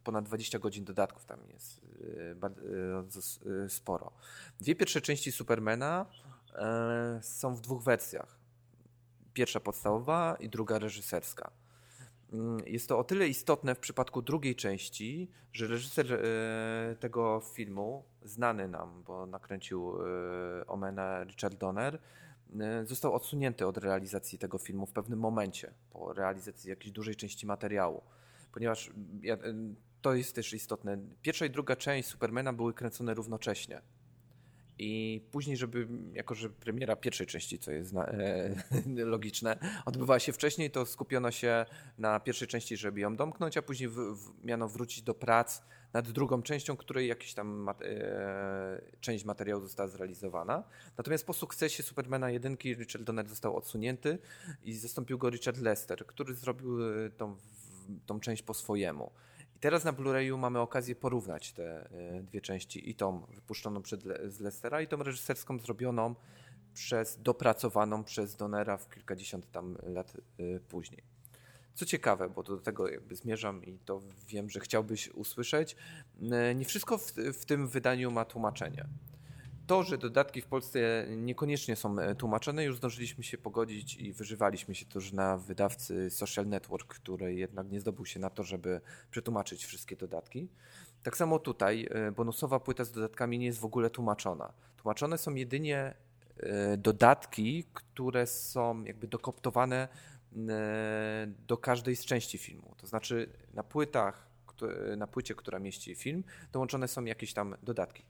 Ponad 20 godzin dodatków tam jest e, sporo. Dwie pierwsze części Supermana są w dwóch wersjach. Pierwsza podstawowa i druga reżyserska. Mm, jest to o tyle istotne w przypadku drugiej części, że reżyser e, tego filmu, znany nam, bo nakręcił e, Omena Richard Donner, e, został odsunięty od realizacji tego filmu w pewnym momencie, po realizacji jakiejś dużej części materiału. Ponieważ to jest też istotne. Pierwsza i druga część Supermana były kręcone równocześnie. I później, żeby, jako że premiera pierwszej części, co jest e, logiczne, odbywała się wcześniej, to skupiono się na pierwszej części, żeby ją domknąć, a później w, w, miano wrócić do prac nad drugą częścią, której jakiś tam e, część materiału została zrealizowana. Natomiast po sukcesie Supermana 1 Richard Donner został odsunięty i zastąpił go Richard Lester, który zrobił e, tą, tą część po swojemu teraz na Blu-rayu mamy okazję porównać te e, dwie części i tą wypuszczoną przed, z Lestera i tą reżyserską zrobioną przez, dopracowaną przez Donera w kilkadziesiąt tam lat e, później. Co ciekawe, bo do tego jakby zmierzam i to wiem, że chciałbyś usłyszeć, e, nie wszystko w, w tym wydaniu ma tłumaczenie. To, że dodatki w Polsce niekoniecznie są e, tłumaczone, już zdążyliśmy się pogodzić i wyżywaliśmy się też na wydawcy Social Network, który jednak nie zdobył się na to, żeby przetłumaczyć wszystkie dodatki. Tak samo tutaj e, bonusowa płyta z dodatkami nie jest w ogóle tłumaczona. Tłumaczone są jedynie e, dodatki, które są jakby dokoptowane do każdej z części filmu. To znaczy na płytach, na płycie, która mieści film, dołączone są jakieś tam dodatki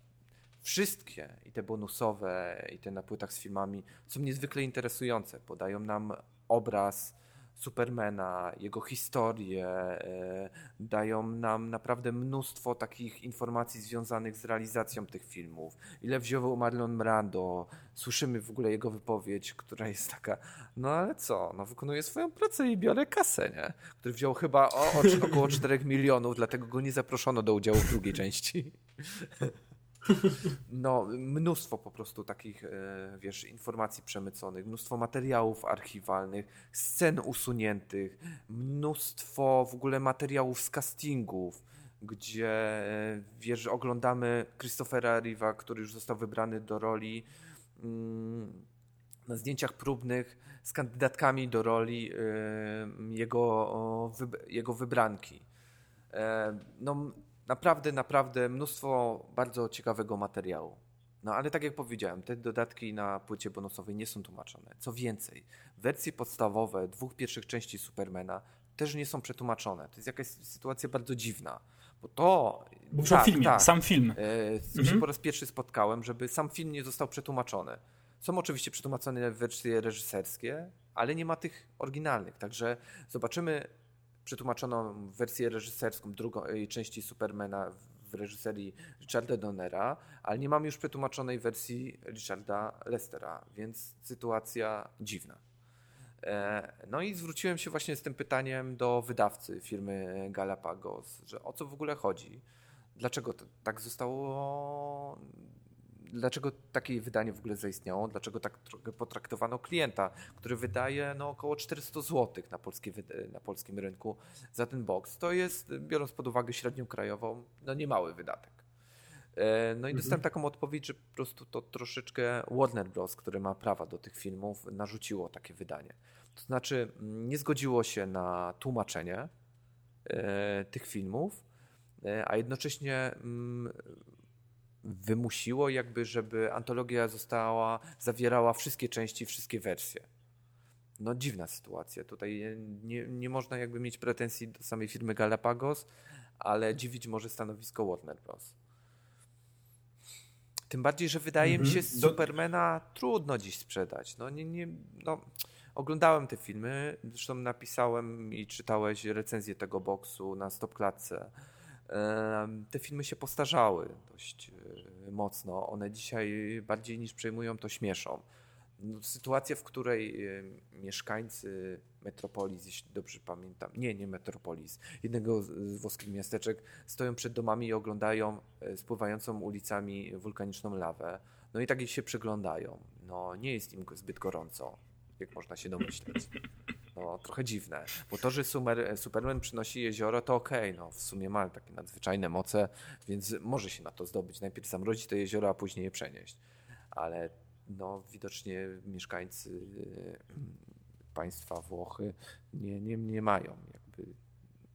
wszystkie, i te bonusowe, i te na płytach z filmami, są niezwykle interesujące. Podają nam obraz Supermana, jego historię, e, dają nam naprawdę mnóstwo takich informacji związanych z realizacją tych filmów. Ile wziął Marlon Brando, słyszymy w ogóle jego wypowiedź, która jest taka, no ale co, no wykonuję swoją pracę i biorę kasę, nie? Który wziął chyba o, około 4 milionów, dlatego go nie zaproszono do udziału w drugiej części. No, mnóstwo po prostu takich, e, wiesz, informacji przemyconych, mnóstwo materiałów archiwalnych, scen usuniętych, mnóstwo w ogóle materiałów z castingów, gdzie, e, wiesz, oglądamy Christophera Riva, który już został wybrany do roli mm, na zdjęciach próbnych z kandydatkami do roli e, jego, jego wybranki. No, naprawdę, naprawdę mnóstwo bardzo ciekawego materiału. No ale tak jak powiedziałem, te dodatki na płycie bonusowej nie są tłumaczone. Co więcej, wersje podstawowe dwóch pierwszych części Supermana też nie są przetłumaczone. To jest jakaś sytuacja bardzo dziwna. Bo to. Mówisz tak, o filmie, tak, sam film. E, z mhm. się po raz pierwszy spotkałem, żeby sam film nie został przetłumaczony. Są oczywiście przetłumaczone wersje reżyserskie, ale nie ma tych oryginalnych. Także zobaczymy przetłumaczoną wersję reżyserską drugiej części Supermana w reżyserii Richarda Donnera, ale nie mamy już przetłumaczonej wersji Richarda Lestera, więc sytuacja dziwna. E, no i zwróciłem się właśnie z tym pytaniem do wydawcy firmy Galapagos, że o co w ogóle chodzi, dlaczego tak zostało dlaczego takie wydanie w ogóle zaistniało, dlaczego tak potraktowano klienta, który wydaje no, około 400 zł na, polskie, na polskim rynku za ten box. To jest, biorąc pod uwagę średnią krajową, no niemały wydatek. E, no i dostałem mhm. taką odpowiedź, że po prostu to troszeczkę Warner Bros., który ma prawa do tych filmów, narzuciło takie wydanie. To znaczy nie zgodziło się na tłumaczenie e, tych filmów, e, a jednocześnie mm, wymusiło jakby, żeby antologia została, zawierała wszystkie części, wszystkie wersje. no dziwna sytuacja. Tutaj nie, nie można jakby mieć pretensji do samej firmy Galapagos, ale dziwić może stanowisko Warner Bros. Tym bardziej, że wydaje mi się Mhm. Do- Supermana trudno dziś sprzedać. No, nie, nie, no, oglądałem te filmy, zresztą napisałem i czytałeś recenzję tego boksu na Stopklatce. Te filmy się postarzały dość e, mocno. One dzisiaj bardziej niż przejmują, to śmieszą. No, sytuacja, w której mieszkańcy Metropolis, jeśli dobrze pamiętam, nie, nie Metropolis, jednego z włoskich miasteczek, stoją przed domami i oglądają e, spływającą ulicami wulkaniczną lawę. No i tak się przyglądają. No nie jest im zbyt gorąco, jak można się domyśleć. No, trochę dziwne, bo to, że Sumer, Superman przynosi jezioro, to okej, no w sumie ma takie nadzwyczajne moce, więc może się na to zdobyć. Najpierw zamrozić to jezioro, a później je przenieść. Ale no widocznie mieszkańcy e, państwa Włochy nie, nie, nie mają jakby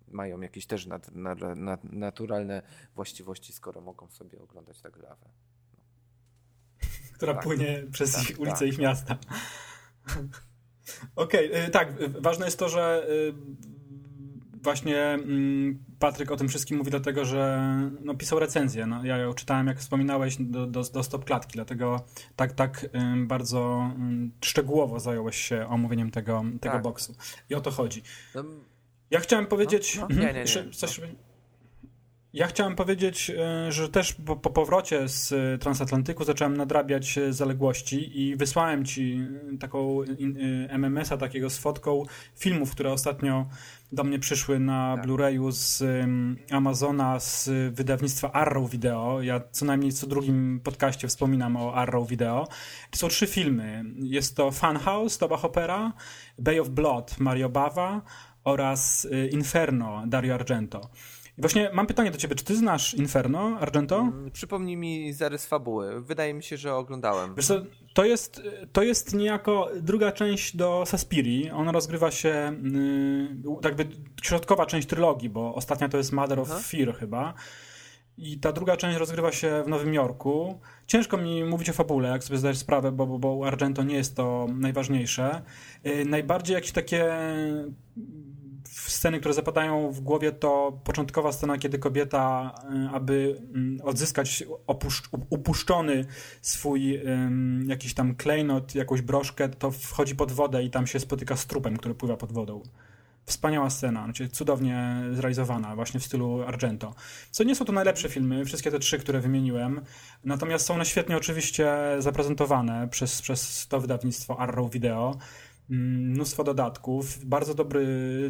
mają jakieś też nat, nat, nat, naturalne właściwości, skoro mogą sobie oglądać tak lawę. która Tak. płynie przez Tak, ich ulice tak. ich miasta. Okej, y, tak, y, ważne jest to, że y, właśnie mm, Patryk o tym wszystkim mówi dlatego, że no, pisał recenzję. No, ja ją czytałem, jak wspominałeś, do, do, do stop klatki, dlatego tak, tak y, bardzo y, szczegółowo zająłeś się omówieniem tego, tego Tak. boksu. I o to chodzi. No, Ja chciałem powiedzieć. no. Mhm, Nie, nie, nie, nie. Coś... Ja chciałem powiedzieć, e, że też po, po powrocie z transatlantyku zacząłem nadrabiać e, zaległości i wysłałem ci e, taką MMS-a takiego z fotką filmów, które ostatnio do mnie przyszły na Tak. Blu-rayu z Amazona z wydawnictwa Arrow Video. Ja co najmniej co drugim podcaście wspominam o Arrow Video. To są trzy filmy. Jest to Funhouse, Toba Hoppera, Bay of Blood, Mario Bava oraz Inferno, Dario Argento. I właśnie mam pytanie do ciebie, czy ty znasz Inferno, Argento? mm, przypomnij mi zarys fabuły. Wydaje mi się, że oglądałem. Wiesz co, to jest, to jest niejako druga część do Saspiri. Ona rozgrywa się y, jakby środkowa część trylogii, bo ostatnia to jest Mother of Aha. Fear chyba. I ta druga część rozgrywa się w Nowym Jorku. Ciężko mi mówić o fabule, jak sobie zdajesz sprawę, bo, bo, bo Argento nie jest to najważniejsze. Y, Najbardziej jakieś takie sceny, które zapadają w głowie, to początkowa scena, kiedy kobieta, y, aby mm, odzyskać upuszczony swój jakiś tam klejnot, jakąś broszkę, to wchodzi pod wodę i tam się spotyka z trupem, który pływa pod wodą. Wspaniała scena, znaczy cudownie zrealizowana, właśnie w stylu Argento. Co nie są to najlepsze filmy, wszystkie te trzy, które wymieniłem, natomiast są one świetnie oczywiście zaprezentowane przez, przez to wydawnictwo Arrow Video. Mm, Mnóstwo dodatków, bardzo dobry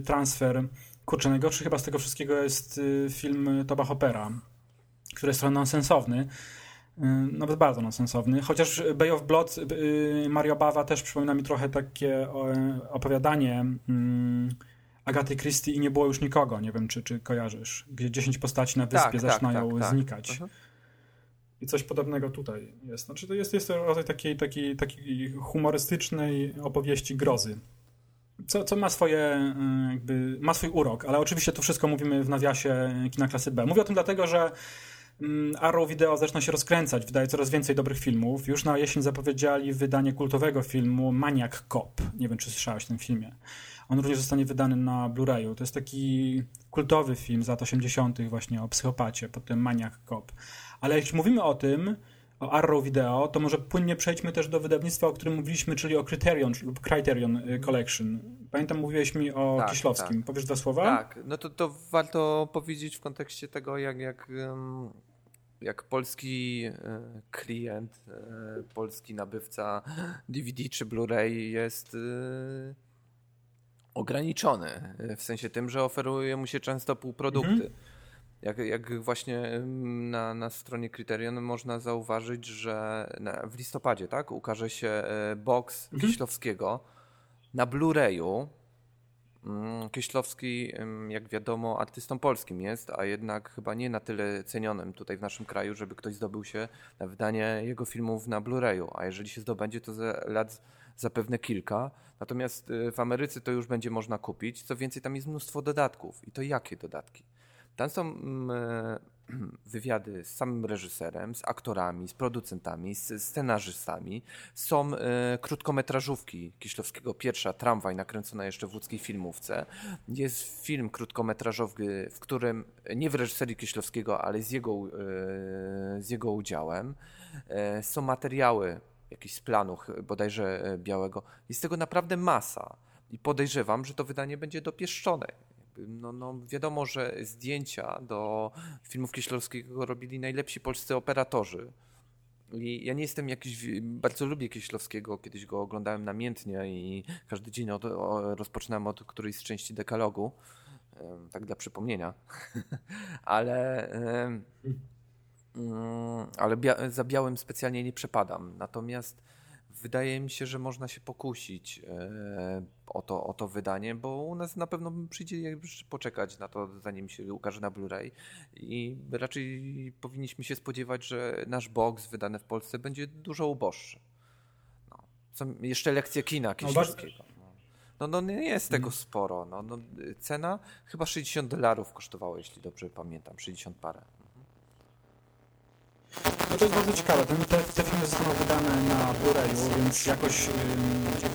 transfer. Kurczę, najgorszy chyba z tego wszystkiego jest y, film Toba Hoppera, który jest trochę nonsensowny. Y, Nawet bardzo nonsensowny. Chociaż Bay of Blood y, Mario Bava też przypomina mi trochę takie opowiadanie mm, Agaty Christie i nie było już nikogo. Nie wiem, czy, czy kojarzysz. Gdzie 10 postaci na wyspie Tak, tak, zaczynają tak, tak. znikać. Mhm. I coś podobnego tutaj jest. Znaczy to jest, jest rodzaj takiej, takiej, takiej humorystycznej opowieści grozy. Co, co ma swoje, y, jakby, ma swój urok, ale oczywiście to wszystko mówimy w nawiasie kina klasy B. Mówię o tym dlatego, że mm, Arrow Video zaczyna się rozkręcać, wydaje coraz więcej dobrych filmów. Już na jesień zapowiedzieli wydanie kultowego filmu Maniac Cop. Nie wiem, czy słyszałeś o tym filmie. On również zostanie wydany na Blu-rayu. To jest taki kultowy film z lat 80. właśnie o psychopacie, potem Maniac Cop. Ale jeśli mówimy o tym, o Arrow Video, to może płynnie przejdźmy też do wydawnictwa, o którym mówiliśmy, czyli o Criterion lub Criterion y, Collection. Pamiętam, mówiłeś mi o Tak, Kieślowskim. tak. Powiesz dwa słowa? Tak, no to, to warto powiedzieć w kontekście tego, jak, jak, jak polski e, klient, e, polski nabywca DVD czy Blu-ray jest ograniczony. W sensie tym, że oferuje mu się często półprodukty. Mhm. Jak, jak właśnie na, na stronie Criterion można zauważyć, że na, w listopadzie tak, ukaże się e, box Mhm. Kieślowskiego na Blu-rayu. Mm, Kieślowski, jak wiadomo, artystą polskim jest, a jednak chyba nie na tyle cenionym tutaj w naszym kraju, żeby ktoś zdobył się na wydanie jego filmów na Blu-rayu. A jeżeli się zdobędzie, to za lat zapewne kilka. Natomiast y, w Ameryce to już będzie można kupić. Co więcej, tam jest mnóstwo dodatków. I to jakie dodatki? Tam są mm, e, wywiady z samym reżyserem, z aktorami, z producentami, z scenarzystami. Są e, krótkometrażówki Kiślowskiego. Pierwsza, Tramwaj, nakręcona jeszcze w łódzkiej filmówce. Jest film krótkometrażowy, w którym, nie w reżyserii Kiślowskiego, ale z jego, e, z jego udziałem. Są materiały jakiś z planu bodajże białego. Jest tego naprawdę masa i podejrzewam, że to wydanie będzie dopieszczone. No, no wiadomo, że zdjęcia do filmów Kieślowskiego robili najlepsi polscy operatorzy. I ja nie jestem jakiś, bardzo lubię Kieślowskiego, kiedyś go oglądałem namiętnie i każdy dzień od, o, rozpoczynałem od którejś z części dekalogu, tak dla przypomnienia, ale Mm, ale bia za białym specjalnie nie przepadam. Natomiast wydaje mi się, że można się pokusić e, o, to, o to wydanie, bo u nas na pewno przyjdzie poczekać na to, zanim się ukaże na Blu-ray i raczej powinniśmy się spodziewać, że nasz box wydany w Polsce będzie dużo uboższy. No. Są jeszcze lekcje kina kieślowskiego. No, no nie jest tego sporo. No, no, cena chyba 60 dolarów kosztowała, jeśli dobrze pamiętam, 60 parę. No to jest bardzo ciekawe. Ten, te, te filmy zostaną wydane na Blu-rayu, więc jakoś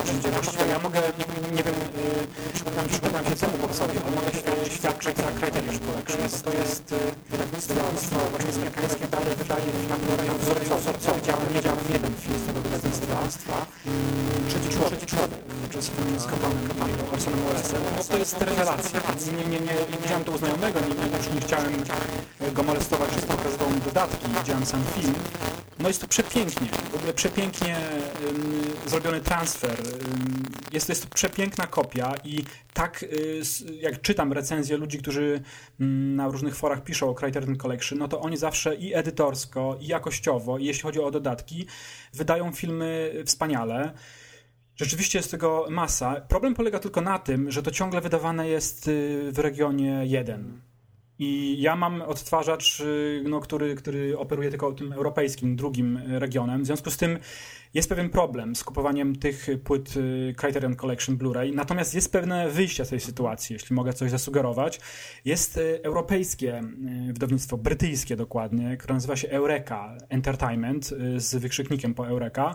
będzie właściwie. Ja mogę, nie, nie wiem, yy, przypominam, się temu boksowi, ale mogę świadczyć za Criterion Collection. To jest wydawnictwo właśnie amerykańskie, dalej wydaje na Blu-rayu wzorcowo. Widziałem, nie działem jeden film z tego wydawnictwa. Trzeci człowiek, trzeci człowiek, film z kapanem, kapanem Orsonem Wellesem. No to jest rewelacja. Nie, nie, nie, nie widziałem to u znajomego, nie, nie, nie chciałem go molestować, że pokazywał mi dodatki, widziałem sam film. No jest to przepięknie, w ogóle przepięknie zrobiony transfer. Um, jest, jest to przepiękna kopia i tak y, jak czytam recenzje ludzi, którzy na różnych forach piszą o Criterion Collection, no to oni zawsze i edytorsko, i jakościowo, i jeśli chodzi o dodatki, wydają filmy wspaniale. Rzeczywiście jest tego masa. Problem polega tylko na tym, że to ciągle wydawane jest y, w regionie 1 i ja mam odtwarzacz, y, no, który, który operuje tylko tym europejskim, drugim regionem. W związku z tym jest pewien problem z kupowaniem tych płyt y, Criterion Collection Blu-ray. Natomiast jest pewne wyjście z tej sytuacji, jeśli mogę coś zasugerować. Jest y, europejskie wydawnictwo, brytyjskie dokładnie, które nazywa się Eureka Entertainment z wykrzyknikiem po Eureka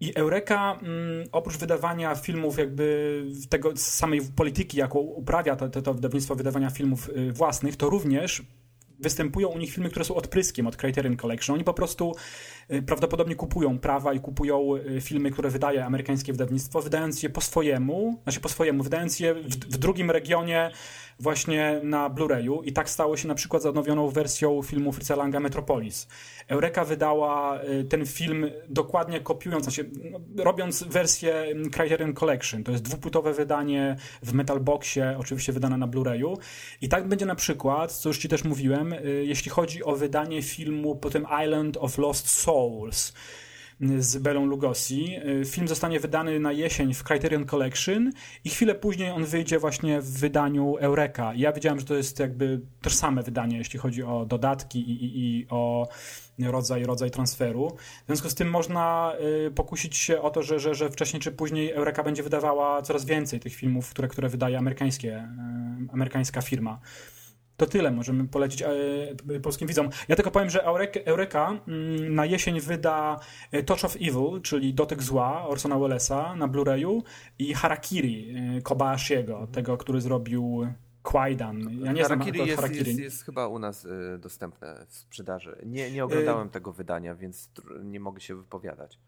i Eureka, mm, oprócz wydawania filmów, jakby tego samej polityki, jaką uprawia to, to, to wydawnictwo wydawania filmów y, własnych, to również występują u nich filmy, które są odpryskiem od Criterion Collection. Oni po prostu prawdopodobnie kupują prawa i kupują y, filmy, które wydaje amerykańskie wydawnictwo, wydając je po swojemu, znaczy po swojemu, wydając je w, w drugim regionie właśnie na Blu-rayu i tak stało się na przykład z odnowioną wersją filmu Fritza Langa Metropolis. Eureka wydała y, ten film dokładnie kopiując, znaczy no, robiąc wersję Criterion Collection. To jest dwupłytowe wydanie w Metalboxie, oczywiście wydane na Blu-rayu. I tak będzie na przykład, co już ci też mówiłem, y, jeśli chodzi o wydanie filmu potem Island of Lost Z Belą Lugosi. Y, film zostanie wydany na jesień w Criterion Collection i chwilę później on wyjdzie właśnie w wydaniu Eureka. Ja wiedziałem, że to jest jakby tożsame wydanie, jeśli chodzi o dodatki i, i, i o rodzaj, rodzaj transferu. W związku z tym można y, pokusić się o to, że, że, że wcześniej czy później Eureka będzie wydawała coraz więcej tych filmów, które, które wydaje amerykańskie, y, amerykańska firma. To tyle możemy polecić e, polskim widzom. Ja tylko powiem, że Eureka mm, na jesień wyda e, Touch of Evil, czyli Dotyk Zła Orsona Wellesa na Blu-rayu i Harakiri e, Kobayashiego, tego, który zrobił Kwaidan. Ja nie Harakiri znam jest, Harakiri. Jest, jest chyba u nas dostępne w sprzedaży. Nie, nie oglądałem y tego wydania, więc nie mogę się wypowiadać.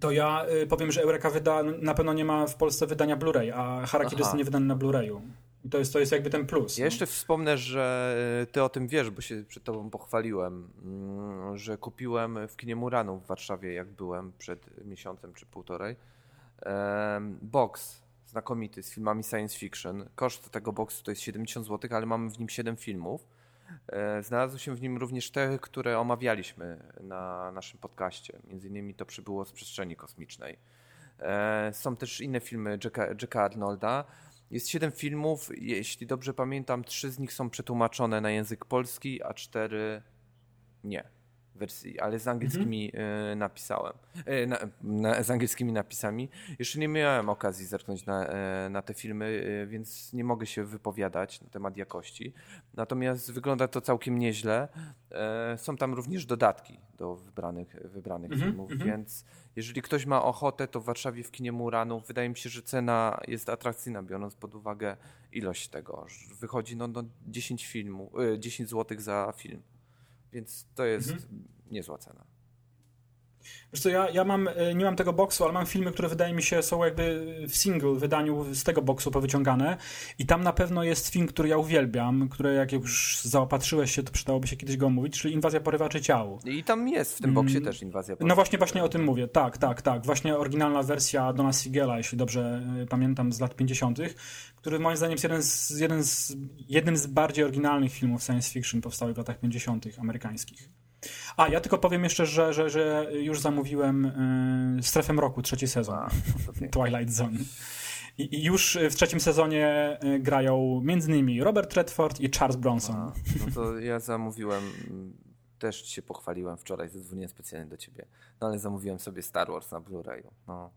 To ja powiem, że Eureka wyda, na pewno nie ma w Polsce wydania Blu-ray, a Harakiri jest nie wydany na Blu-rayu. I to jest, to jest jakby ten plus. Ja no. jeszcze wspomnę, że ty o tym wiesz, bo się przed tobą pochwaliłem, mm, że kupiłem w kinie Muranu w Warszawie, jak byłem przed miesiącem czy półtorej, box znakomity z filmami science fiction. Koszt tego boxu to jest 70 zł, ale mamy w nim 7 filmów. E, znalazły się w nim również te, które omawialiśmy na naszym podcaście. Między innymi to przybyło z przestrzeni kosmicznej. E, są też inne filmy Jacka, Jacka Arnolda. Jest siedem filmów, jeśli dobrze pamiętam, trzy z nich są przetłumaczone na język polski, a cztery nie. Wersji, ale z angielskimi mhm. napisałem. Na, na, z angielskimi napisami. Jeszcze nie miałem okazji zerknąć na, na te filmy, więc nie mogę się wypowiadać na temat jakości. Natomiast wygląda to całkiem nieźle. Są tam również dodatki do wybranych, wybranych mhm. filmów, mhm. więc jeżeli ktoś ma ochotę, to w Warszawie w kinie Muranów wydaje mi się, że cena jest atrakcyjna, biorąc pod uwagę ilość tego. Wychodzi no, no 10 filmów, 10 zł za film. Więc to jest mhm. niezła cena. Wiesz co, ja, ja mam, e, nie mam tego boksu, ale mam filmy, które wydaje mi się są jakby w single wydaniu z tego boksu powyciągane i tam na pewno jest film, który ja uwielbiam, który jak już zaopatrzyłeś się, to przydałoby się kiedyś go omówić, czyli Inwazja porywaczy ciał. I tam jest w tym boksie mm. też Inwazja porywaczy No właśnie, właśnie o tym mówię, tak, tak, tak. Właśnie oryginalna wersja Dona Sigela, jeśli dobrze e, pamiętam, z lat 50., który moim zdaniem jest jeden z, jeden z, jednym z bardziej oryginalnych filmów science fiction powstałych w latach 50. amerykańskich. A, ja tylko powiem jeszcze, że, że, że już zamówiłem y, Strefę Mroku, trzeci sezon. A, Twilight Zone. I, już w trzecim sezonie y, grają między innymi Robert Redford i Charles Bronson. A, no to ja zamówiłem, też się pochwaliłem wczoraj, zadzwoniłem specjalnie do ciebie, no ale zamówiłem sobie Star Wars na Blu-rayu. No.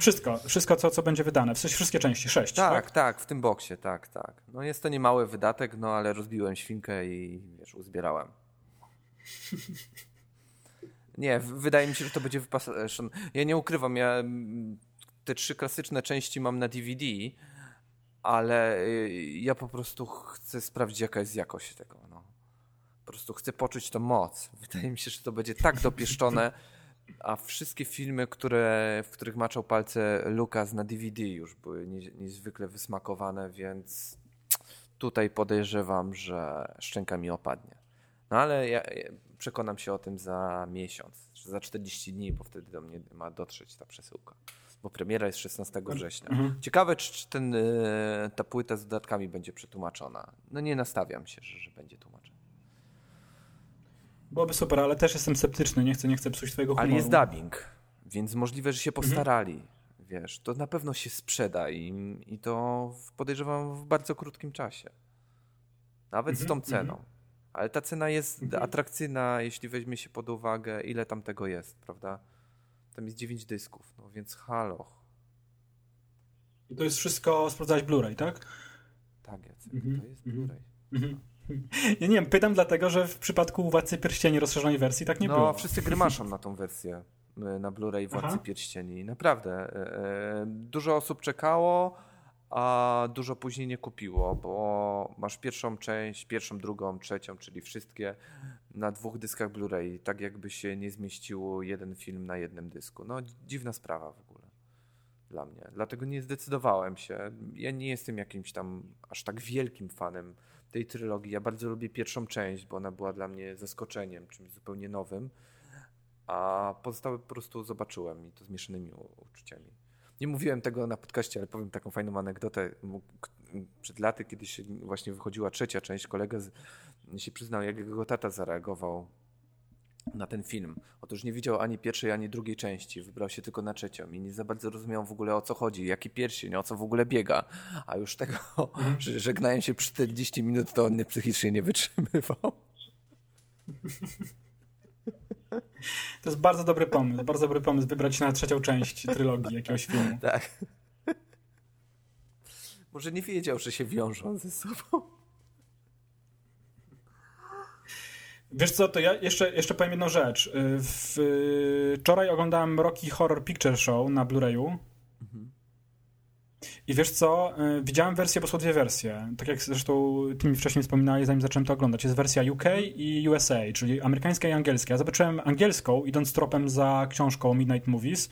Wszystko, wszystko co, co będzie wydane, w sensie wszystkie części, sześć, tak? Tak, tak, w tym boksie, tak, tak. No jest to niemały wydatek, no ale rozbiłem świnkę i wiesz, uzbierałem. Nie, wydaje mi się, że to będzie wypasowany. Ja nie ukrywam, ja mm, te trzy klasyczne części mam na DVD, ale y, ja po prostu chcę sprawdzić, jaka jest jakość tego. No. Po prostu chcę poczuć tą moc. Wydaje mi się, że to będzie tak dopieszczone, a wszystkie filmy, które, w których maczał palce Lucas na DVD już były niezwykle wysmakowane, więc tutaj podejrzewam, że szczęka mi opadnie. No ale ja przekonam się o tym za miesiąc, za 40 dni, bo wtedy do mnie ma dotrzeć ta przesyłka. Bo premiera jest 16 września. Mhm. Ciekawe, czy ten, e, ta płyta z dodatkami będzie przetłumaczona. No nie nastawiam się, że, że będzie tłumaczona. Byłoby super, ale też jestem sceptyczny, nie chcę, nie chcę psuć twojego humoru. Ale jest dubbing, więc możliwe, że się mhm. postarali. Mhm. Wiesz, to na pewno się sprzeda i, i to podejrzewam w bardzo krótkim czasie. Nawet mhm. z tą ceną. Mhm. Ale ta cena jest mhm. atrakcyjna, jeśli weźmie się pod uwagę, ile tam tego jest, prawda? Tam jest 9 dysków, no więc halo. I to jest wszystko, sprawdzałeś Blu-ray, tak? Tak, Jacek, mhm. to jest Blu-ray. Mhm. Ja nie wiem, pytam dlatego, że w przypadku Władcy Pierścieni rozszerzonej wersji tak nie no, było. No, wszyscy grymaszą na tą wersję, y, na Blu-ray Władcy Aha. Pierścieni. Naprawdę. Y, y, dużo osób czekało, a dużo później nie kupiło, bo masz pierwszą część, pierwszą, drugą, trzecią, czyli wszystkie na dwóch dyskach Blu-ray, tak jakby się nie zmieściło jeden film na jednym dysku. No dziwna sprawa w ogóle dla mnie. Dlatego nie zdecydowałem się. Ja nie jestem jakimś tam aż tak wielkim fanem tej trylogii. Ja bardzo lubię pierwszą część, bo ona była dla mnie zaskoczeniem, czymś zupełnie nowym. A pozostałe po prostu zobaczyłem i to zmieszanymi uczuciami. Nie mówiłem tego na podcaście, ale powiem taką fajną anegdotę. Przed laty, kiedy się właśnie wychodziła trzecia część, kolega z, się przyznał, jak jego tata zareagował na ten film. Otóż nie widział ani pierwszej, ani drugiej części. Wybrał się tylko na trzecią i nie za bardzo rozumiał w ogóle o co chodzi, jaki pierścień, o co w ogóle biega. A już tego, mhm. że żegnają się przy 40 minut, to on psychicznie nie wytrzymywał. To jest bardzo dobry pomysł. Bardzo dobry pomysł wybrać na trzecią część trylogii jakiegoś filmu. Tak. Może nie wiedział, że się wiążą ze sobą. Wiesz co, to ja jeszcze, jeszcze powiem jedną rzecz. Wczoraj oglądałem Rocky Horror Picture Show na Blu-rayu. I wiesz co, y, widziałem wersję, bo są dwie wersje. Tak jak zresztą ty mi wcześniej wspominałeś, zanim zacząłem to oglądać. Jest wersja UK i USA, czyli amerykańska i angielska. Ja zobaczyłem angielską, idąc tropem za książką Midnight Movies,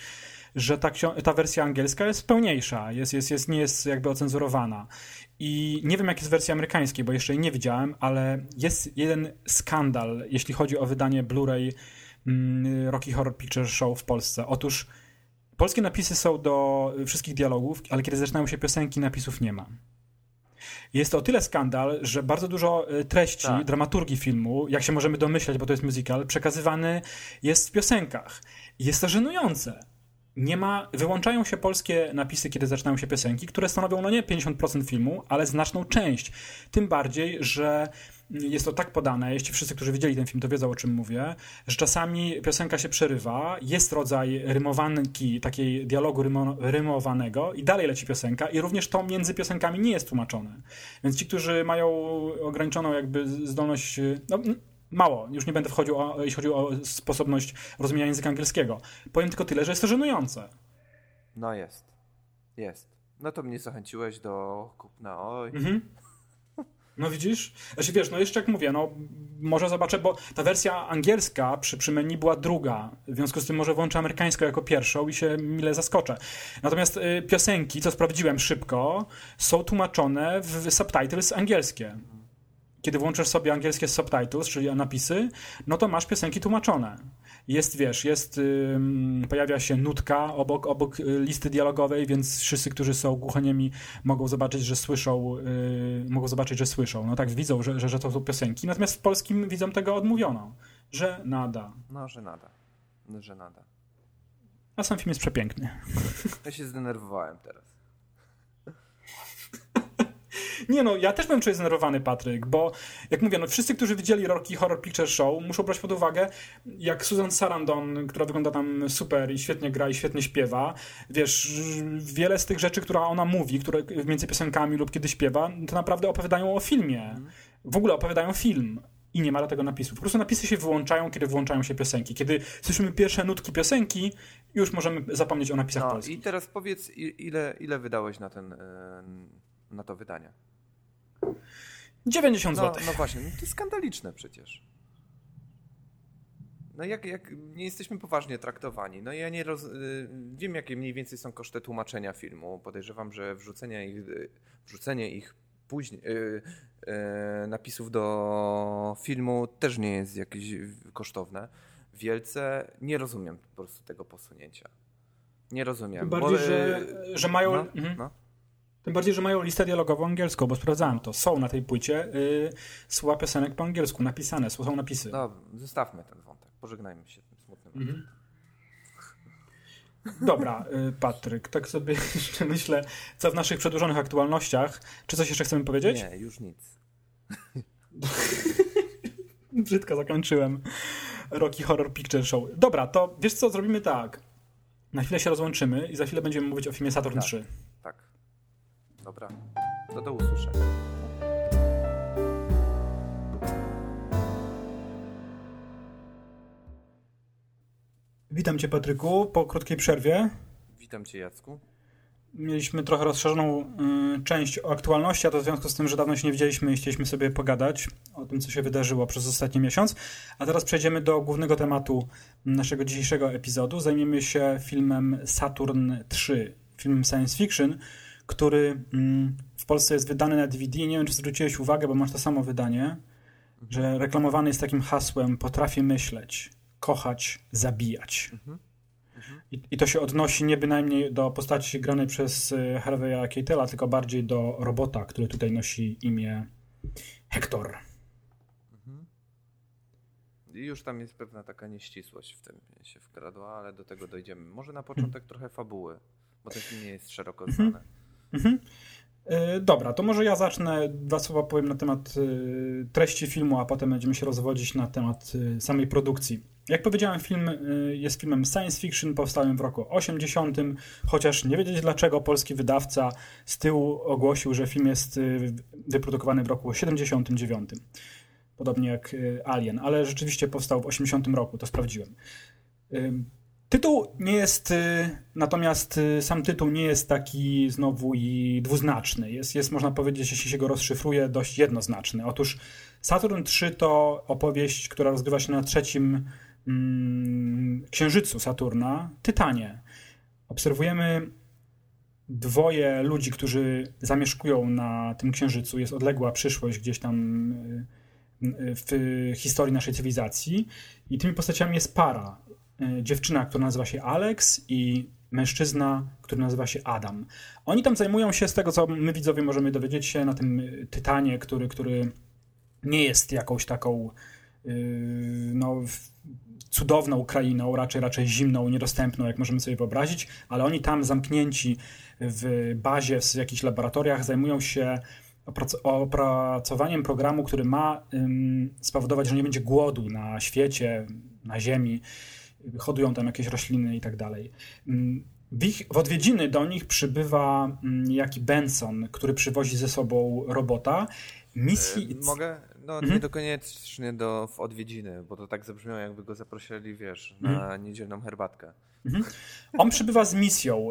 że ta, ta wersja angielska jest pełniejsza, jest, jest, jest, nie jest jakby ocenzurowana. I nie wiem, jak jest w wersji amerykańskiej, bo jeszcze jej nie widziałem, ale jest jeden skandal, jeśli chodzi o wydanie Blu-ray mm, Rocky Horror Picture Show w Polsce. Otóż Polskie napisy są do wszystkich dialogów, ale kiedy zaczynają się piosenki, napisów nie ma. Jest to o tyle skandal, że bardzo dużo y, treści, tak. dramaturgii filmu, jak się możemy domyśleć, bo to jest musical, przekazywany jest w piosenkach. Jest to żenujące. nie ma, wyłączają się polskie napisy, kiedy zaczynają się piosenki, które stanowią no nie 50% filmu, ale znaczną część. Tym bardziej, że jest to tak podane, jeśli wszyscy, którzy widzieli ten film, to wiedzą o czym mówię, że czasami piosenka się przerywa, jest rodzaj rymowanki, takiej dialogu rymo, rymowanego i dalej leci piosenka i również to między piosenkami nie jest tłumaczone. Więc ci, którzy mają ograniczoną jakby zdolność, no, mało, już nie będę wchodził, o, jeśli chodzi o sposobność rozumienia języka angielskiego. Powiem tylko tyle, że jest to żenujące. No jest. Jest. No to mnie zachęciłeś do kupna, oj. Mhm. No widzisz? Znaczy wiesz, no jeszcze jak mówię, no może zobaczę, bo ta wersja angielska przy, przy menu była druga, w związku z tym może włączę amerykańską jako pierwszą i się mile zaskoczę. Natomiast y, piosenki, co sprawdziłem szybko, są tłumaczone w subtitles angielskie. Kiedy włączysz sobie angielskie subtitles, czyli napisy, no to masz piosenki tłumaczone jest, wiesz, jest, pojawia się nutka obok, obok y, listy dialogowej, więc wszyscy, którzy są głuchoniemi mogą zobaczyć, że słyszą, yy, mogą zobaczyć, że słyszą. No tak, widzą, że, że, że to są piosenki. Natomiast w polskim widzom tego odmówiono. Że nada. No, że nada. Że nada. A sam film jest przepiękny. Ja się zdenerwowałem teraz. Nie no, ja też byłem czuję zdenerwowany, Patryk, bo jak mówię, no wszyscy, którzy widzieli Rocky Horror Picture Show, muszą brać pod uwagę, jak Susan Sarandon, która wygląda tam super i świetnie gra i świetnie śpiewa, wiesz, wiele z tych rzeczy, które ona mówi, które między piosenkami lub kiedy śpiewa, to naprawdę opowiadają o filmie. W ogóle opowiadają film. I nie ma do tego napisów. Po prostu napisy się wyłączają, kiedy wyłączają się piosenki. Kiedy słyszymy pierwsze nutki piosenki, już możemy zapomnieć o napisach no, polskich. I teraz powiedz, ile, ile wydałeś na, ten, na to wydanie? 90 zł. No, no właśnie, no to skandaliczne przecież. No jak, jak nie jesteśmy poważnie traktowani. No ja nie roz... Y, wiem, jakie mniej więcej są koszty tłumaczenia filmu. Podejrzewam, że wrzucenie ich, y, wrzucenie ich później, yy, yy, napisów do filmu też nie jest jakieś kosztowne. Wielce nie rozumiem po prostu tego posunięcia. Nie rozumiem. Bardziej, bo, że, że mają... No, mhm. no. Tym bardziej, że mają listę dialogową angielską, bo sprawdzałem to. Są na tej płycie yy, słowa piosenek po angielsku, napisane, są napisy. No, zostawmy ten wątek, pożegnajmy się tym smutnym mhm. Dobra, y, Patryk, tak sobie jeszcze myślę, co w naszych przedłużonych aktualnościach. Czy coś jeszcze chcemy powiedzieć? Nie, już nic. Brzydko zakończyłem Rocky Horror Picture Show. Dobra, to wiesz co, zrobimy tak. Na chwilę się rozłączymy i za chwilę będziemy mówić o filmie Saturn tak, 3. Dobra, to do usłyszenia. Witam Cię, Patryku, po krótkiej przerwie. Witam Cię, Jacku. Mieliśmy trochę rozszerzoną y, część o aktualności, a to w związku z tym, że dawno się nie widzieliśmy i chcieliśmy sobie pogadać o tym, co się wydarzyło przez ostatni miesiąc. A teraz przejdziemy do głównego tematu naszego dzisiejszego epizodu. Zajmiemy się filmem Saturn 3, filmem science fiction, który mm, w Polsce jest wydany na DVD. Nie wiem, czy zwróciłeś uwagę, bo masz to samo wydanie, że reklamowany jest takim hasłem potrafię myśleć, kochać, zabijać. I, I, to się odnosi nie bynajmniej do postaci granej przez y, Harvey'a Keitela, tylko bardziej do robota, który tutaj nosi imię Hector. I już tam jest pewna taka nieścisłość w tym się wkradła, ale do tego dojdziemy. Może na początek trochę fabuły, bo ten film nie jest szeroko znany. Mhm. E, dobra, to może ja zacznę, dwa słowa powiem na temat e, treści filmu, a potem będziemy się rozwodzić na temat e, samej produkcji. Jak powiedziałem, film jest filmem science fiction powstałym w roku 80, chociaż nie wiedzieć dlaczego polski wydawca z tyłu ogłosił, że film jest wyprodukowany w roku 79. Podobnie jak Alien, ale rzeczywiście powstał w 80 roku, to sprawdziłem. Tytuł nie jest, y, natomiast y, sam tytuł nie jest taki znowu i dwuznaczny. Jest, jest, można powiedzieć, jeśli się go rozszyfruje, dość jednoznaczny. Otóż Saturn 3 to opowieść, która rozgrywa się na trzecim mm, księżycu Saturna, Tytanie. Obserwujemy dwoje ludzi, którzy zamieszkują na tym księżycu. Jest odległa przyszłość gdzieś tam y, w historii naszej cywilizacji. I tymi postaciami jest para dziewczyna, która nazywa się Alex i mężczyzna, który nazywa się Adam. Oni tam zajmują się z tego, co my widzowie możemy dowiedzieć się na tym Tytanie, który, który nie jest jakąś taką yy, no, cudowną krainą, raczej raczej zimną, niedostępną, jak możemy sobie wyobrazić, ale oni tam zamknięci w bazie, w jakichś laboratoriach zajmują się opracowaniem programu, który ma spowodować, że nie będzie głodu na świecie, na Ziemi. Hodują tam jakieś rośliny i tak dalej. W, ich, w odwiedziny do nich przybywa niejaki Benson, który przywozi ze sobą robota. Misji... E, mogę? No mhm. nie dokoniecznie do, w odwiedziny, bo to tak zabrzmiało, jakby go zaprosili, wiesz, na mhm. niedzielną herbatkę. Mhm. On przybywa z misją.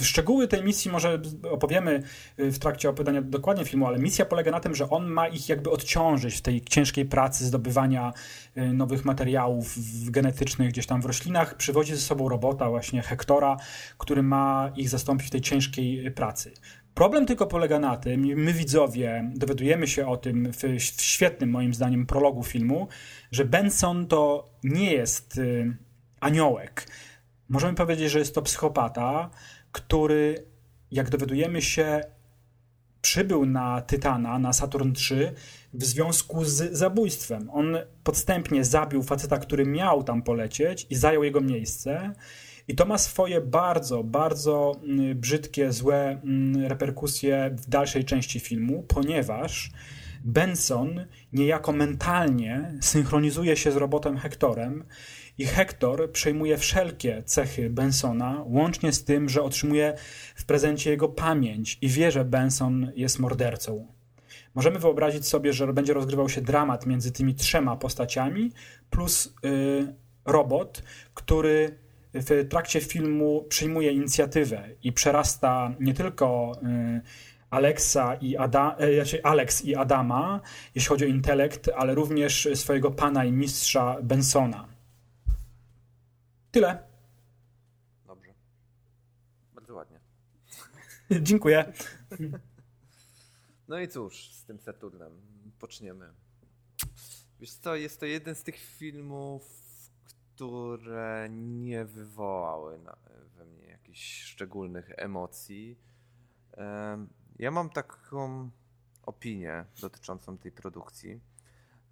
Y, szczegóły tej misji może opowiemy y, w trakcie opowiadania dokładnie filmu, ale misja polega na tym, że on ma ich jakby odciążyć w tej ciężkiej pracy zdobywania y, nowych materiałów genetycznych gdzieś tam w roślinach. Przywozi ze sobą robota, właśnie Hektora, który ma ich zastąpić w tej ciężkiej pracy. Problem tylko polega na tym, my widzowie dowiadujemy się o tym w, w świetnym moim zdaniem prologu filmu, że Benson to nie jest aniołek Możemy powiedzieć, że jest to psychopata, który, jak dowiadujemy się, przybył na Tytana, na Saturn III w związku z zabójstwem. On podstępnie zabił faceta, który miał tam polecieć i zajął jego miejsce. I to ma swoje bardzo, bardzo mm, brzydkie, złe mm, reperkusje w dalszej części filmu, ponieważ Benson niejako mentalnie synchronizuje się z robotem Hektorem i Hector przejmuje wszelkie cechy Bensona, łącznie z tym, że otrzymuje w prezencie jego pamięć i wie, że Benson jest mordercą. Możemy wyobrazić sobie, że będzie rozgrywał się dramat między tymi trzema postaciami, plus yy, robot, który w trakcie filmu przyjmuje inicjatywę i przerasta nie tylko yy, Alexa i Ada, znaczy Alex i Adama, jeśli chodzi o intelekt, ale również swojego pana i mistrza Bensona. Tyle. Dobrze. Bardzo ładnie. Dziękuję. No i cóż, z tym Saturnem poczniemy. Wiesz co, jest to jeden z tych filmów, które nie wywołały we mnie jakichś szczególnych emocji. Ja mam taką opinię dotyczącą tej produkcji,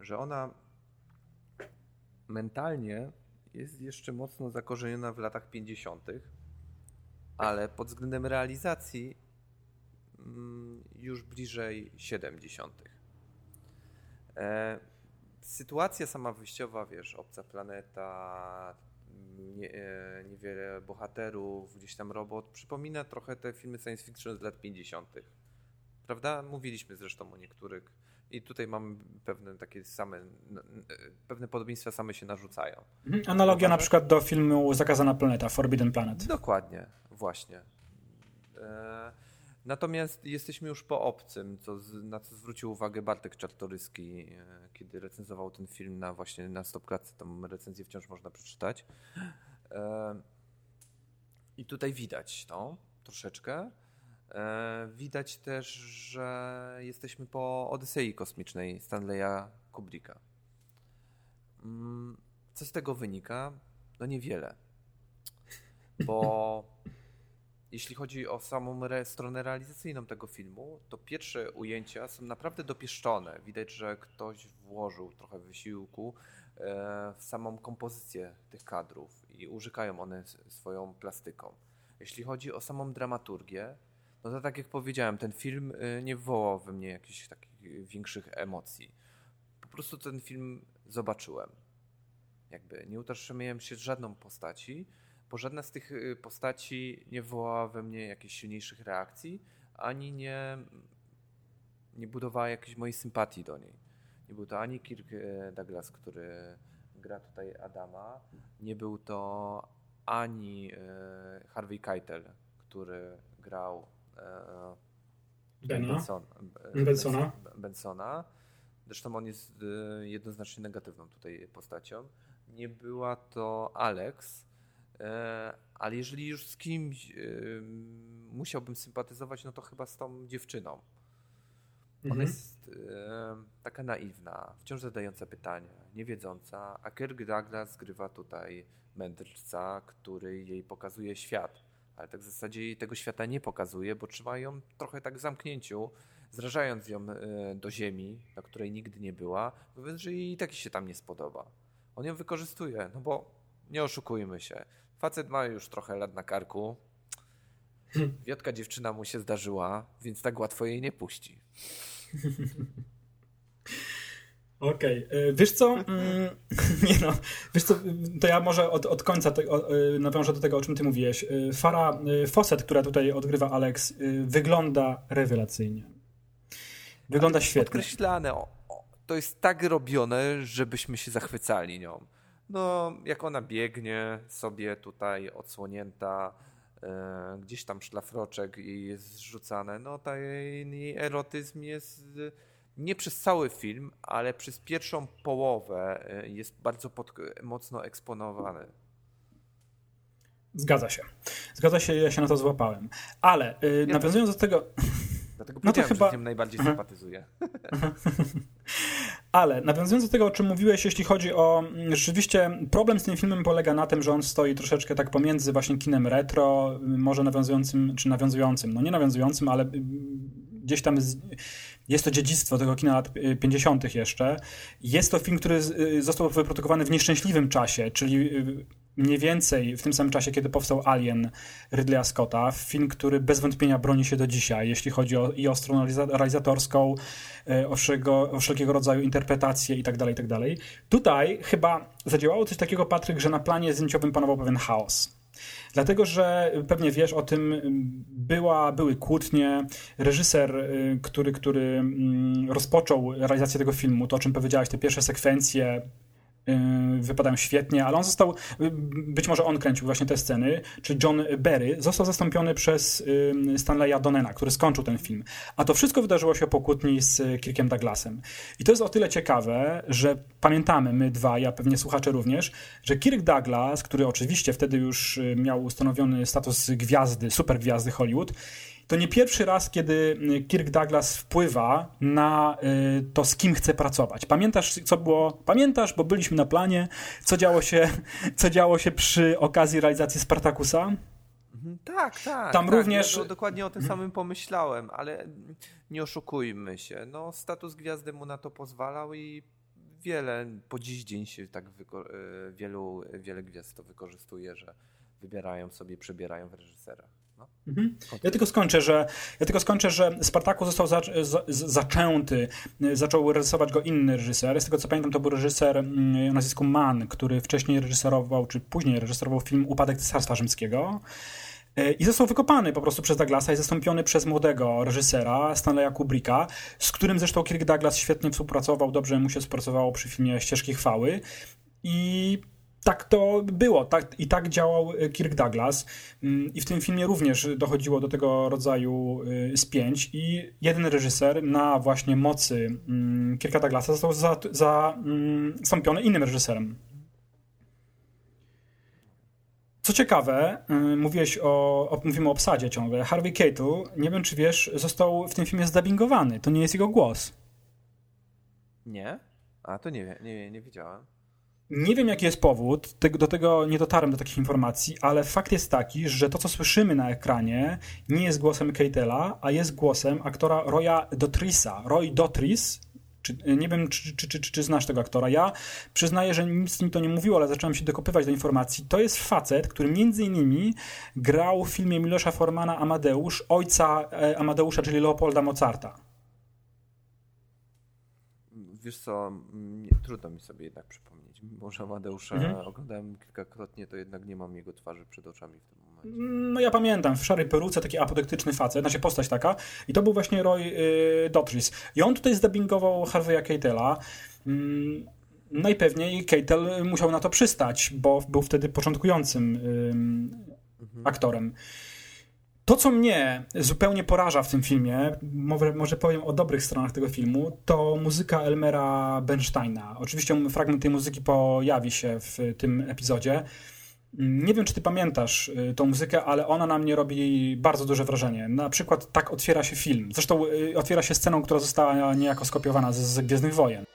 że ona mentalnie jest jeszcze mocno zakorzeniona w latach 50., ale pod względem realizacji mm, już bliżej 70. E, sytuacja sama wyjściowa, wiesz, obca planeta, nie, e, niewiele bohaterów, gdzieś tam robot, przypomina trochę te filmy science fiction z lat 50. Prawda? Mówiliśmy zresztą o niektórych i tutaj mamy pewne takie same, pewne podobieństwa same się narzucają. Mhm. Analogia na przykład do filmu Zakazana Planeta, Forbidden Planet. Dokładnie, właśnie. E, natomiast jesteśmy już po obcym, co, na co zwrócił uwagę Bartek Czartoryski, e, kiedy recenzował ten film na właśnie na Stopklatce. Tą recenzję wciąż można przeczytać. E, I tutaj widać to troszeczkę. E, widać też, że jesteśmy po Odysei Kosmicznej Stanleya Kubricka. Mm, co z tego wynika? No niewiele. Bo jeśli chodzi o samą re stronę realizacyjną tego filmu, to pierwsze ujęcia są naprawdę dopieszczone. Widać, że ktoś włożył trochę wysiłku e, w samą kompozycję tych kadrów i użykają one swoją plastyką. Jeśli chodzi o samą dramaturgię, no to tak jak powiedziałem, ten film y, nie wywołał we mnie jakichś takich większych emocji. Po prostu ten film zobaczyłem. Jakby nie utożsamiałem się z żadną postaci, bo żadna z tych y, postaci nie wywołała we mnie jakichś silniejszych reakcji, ani nie, nie budowała jakiejś mojej sympatii do niej. Nie był to ani Kirk y, Douglas, który gra tutaj Adama, nie był to ani Harvey Keitel, który grał Benson, Bensona. Bensona. Zresztą on jest jednoznacznie negatywną tutaj postacią. Nie była to Alex, ale jeżeli już z kimś e, musiałbym sympatyzować, no to chyba z tą dziewczyną. Ona mhm. jest taka naiwna, wciąż zadająca pytania, niewiedząca, a Kirk Douglas zgrywa tutaj mędrca, który jej pokazuje świat ale tak w zasadzie jej tego świata nie pokazuje, bo trzyma ją trochę tak w zamknięciu, zrażając ją e, do ziemi, na której nigdy nie była, mówiąc, że jej tak się tam nie spodoba. On ją wykorzystuje, no bo nie oszukujmy się. Facet ma już trochę lat na karku. Wiotka dziewczyna mu się zdarzyła, więc tak łatwo jej nie puści. Okej, okay. wiesz co? Mm, nie no, wiesz co, to ja może od, od końca te, o, y, nawiążę do tego, o czym ty mówiłeś. Y, Fara y, Fawcett, która tutaj odgrywa Alex, wygląda rewelacyjnie. Wygląda świetnie. Podkreślane, o, o, to jest tak robione, żebyśmy się zachwycali nią. No, jak ona biegnie sobie tutaj odsłonięta, e, gdzieś tam szlafroczek i jest zrzucane, no ta jej, erotyzm jest nie przez cały film, ale przez pierwszą połowę e, jest bardzo pod, mocno eksponowany. Zgadza się. Zgadza się, ja się na to złapałem. Ale yy, ja nawiązując do tego. Dlatego no to chyba... że z nim najbardziej sympatyzuję. Ale nawiązując do tego, o czym mówiłeś, jeśli chodzi o mm, rzeczywiście problem z tym filmem polega na tym, że on stoi troszeczkę tak pomiędzy właśnie kinem retro, może nawiązującym, czy nawiązującym, no nie nawiązującym, ale gdzieś tam z, jest to dziedzictwo tego kina lat 50. jeszcze. Jest to film, który y, został wyprodukowany w nieszczęśliwym czasie, czyli y, mniej więcej w tym samym czasie, kiedy powstał Alien Ridleya Scotta. Film, który bez wątpienia broni się do dzisiaj, jeśli chodzi o, i o stronę realizatorską, y, o wszelkiego, o wszelkiego rodzaju interpretacje itd., tak itd. Tak Tutaj chyba zadziałało coś takiego, Patryk, że na planie zdjęciowym panował pewien chaos. Dlatego, że pewnie wiesz o tym, była, były kłótnie. Reżyser, y, który, który mm, rozpoczął realizację tego filmu, to o czym powiedziałeś, te pierwsze sekwencje wypadają świetnie, ale on został, y, być może on kręcił właśnie te sceny, czy John Berry został zastąpiony przez y, Stanleya Donena, który skończył ten film. A to wszystko wydarzyło się po kłótni z Kirkiem Douglasem. I to jest o tyle ciekawe, że pamiętamy, my dwa, ja pewnie słuchacze również, że Kirk Douglas, który oczywiście wtedy już miał ustanowiony status gwiazdy, supergwiazdy Hollywood, to nie pierwszy raz, kiedy y, Kirk Douglas wpływa na y, to, z kim chce pracować. Pamiętasz, co było? Pamiętasz, bo byliśmy na planie, co działo się, co działo się przy okazji realizacji Spartakusa? Mhm, tak, tak. Tam tak, również. Ja dokładnie o tym samym pomyślałem, ale nie oszukujmy się. No, status gwiazdy mu na to pozwalał i wiele, po dziś dzień się tak y, wielu, wiele gwiazd to wykorzystuje, że wybierają sobie, przebierają w reżyserach. No. Mhm. Ja tylko skończę, że ja tylko skończę, że Spartaku został za, za, zaczęty, zaczął reżyserować go inny reżyser. Z tego co pamiętam, to był reżyser mm, o nazwisku Mann, który wcześniej reżyserował, czy później reżyserował film Upadek Cesarstwa Rzymskiego. E, I został wykopany po prostu przez Douglasa i zastąpiony przez młodego reżysera Stanleya Kubricka, z którym zresztą Kirk Douglas świetnie współpracował, dobrze mu się współpracowało przy filmie Ścieżki Chwały. I tak to było tak, i tak działał e, Kirk Douglas mm, i w tym filmie również dochodziło do tego rodzaju e, spięć i jeden reżyser na właśnie mocy mm, Kirka Douglasa został zastąpiony za, mm, innym reżyserem. Co ciekawe, e, mówiłeś o, o, mówimy o obsadzie ciągle. Harvey Keitel, nie wiem czy wiesz, został w tym filmie zdubbingowany. To nie jest jego głos. Nie? A to nie, nie, nie wiedziałem. Nie wiem, jaki jest powód, do tego nie dotarłem do takich informacji, ale fakt jest taki, że to, co słyszymy na ekranie, nie jest głosem Keitela, a jest głosem aktora Roya Dotrisa. Roy Dotris, czy, nie wiem, czy, czy, czy, czy, znasz tego aktora. Ja przyznaję, że nic mi to nie mówiło, ale zacząłem się dokopywać do informacji. To jest facet, który między innymi grał w filmie Milosza Formana Amadeusz, ojca e, Amadeusza, czyli Leopolda Mozarta wiesz co, trudno mi sobie jednak przypomnieć. Że Amadeusza mhm. oglądałem kilkakrotnie, to jednak nie mam jego twarzy przed oczami w tym momencie. No ja pamiętam, w szarej peruce taki apodyktyczny facet, znaczy postać taka i to był właśnie Roy y, Dotris. I on tutaj zdubbingował Harvey'a Keitela. Mm, najpewniej Keitel musiał na to przystać, bo był wtedy początkującym y, aktorem. To, co mnie zupełnie poraża w tym filmie, może, powiem o dobrych stronach tego filmu, to muzyka Elmera Bernsteina. Oczywiście fragment tej muzyki pojawi się w tym epizodzie. Nie wiem, czy ty pamiętasz y, tą muzykę, ale ona na mnie robi bardzo duże wrażenie. Na przykład tak otwiera się film. Zresztą y, otwiera się sceną, która została niejako skopiowana z, z Gwiezdnych Wojen.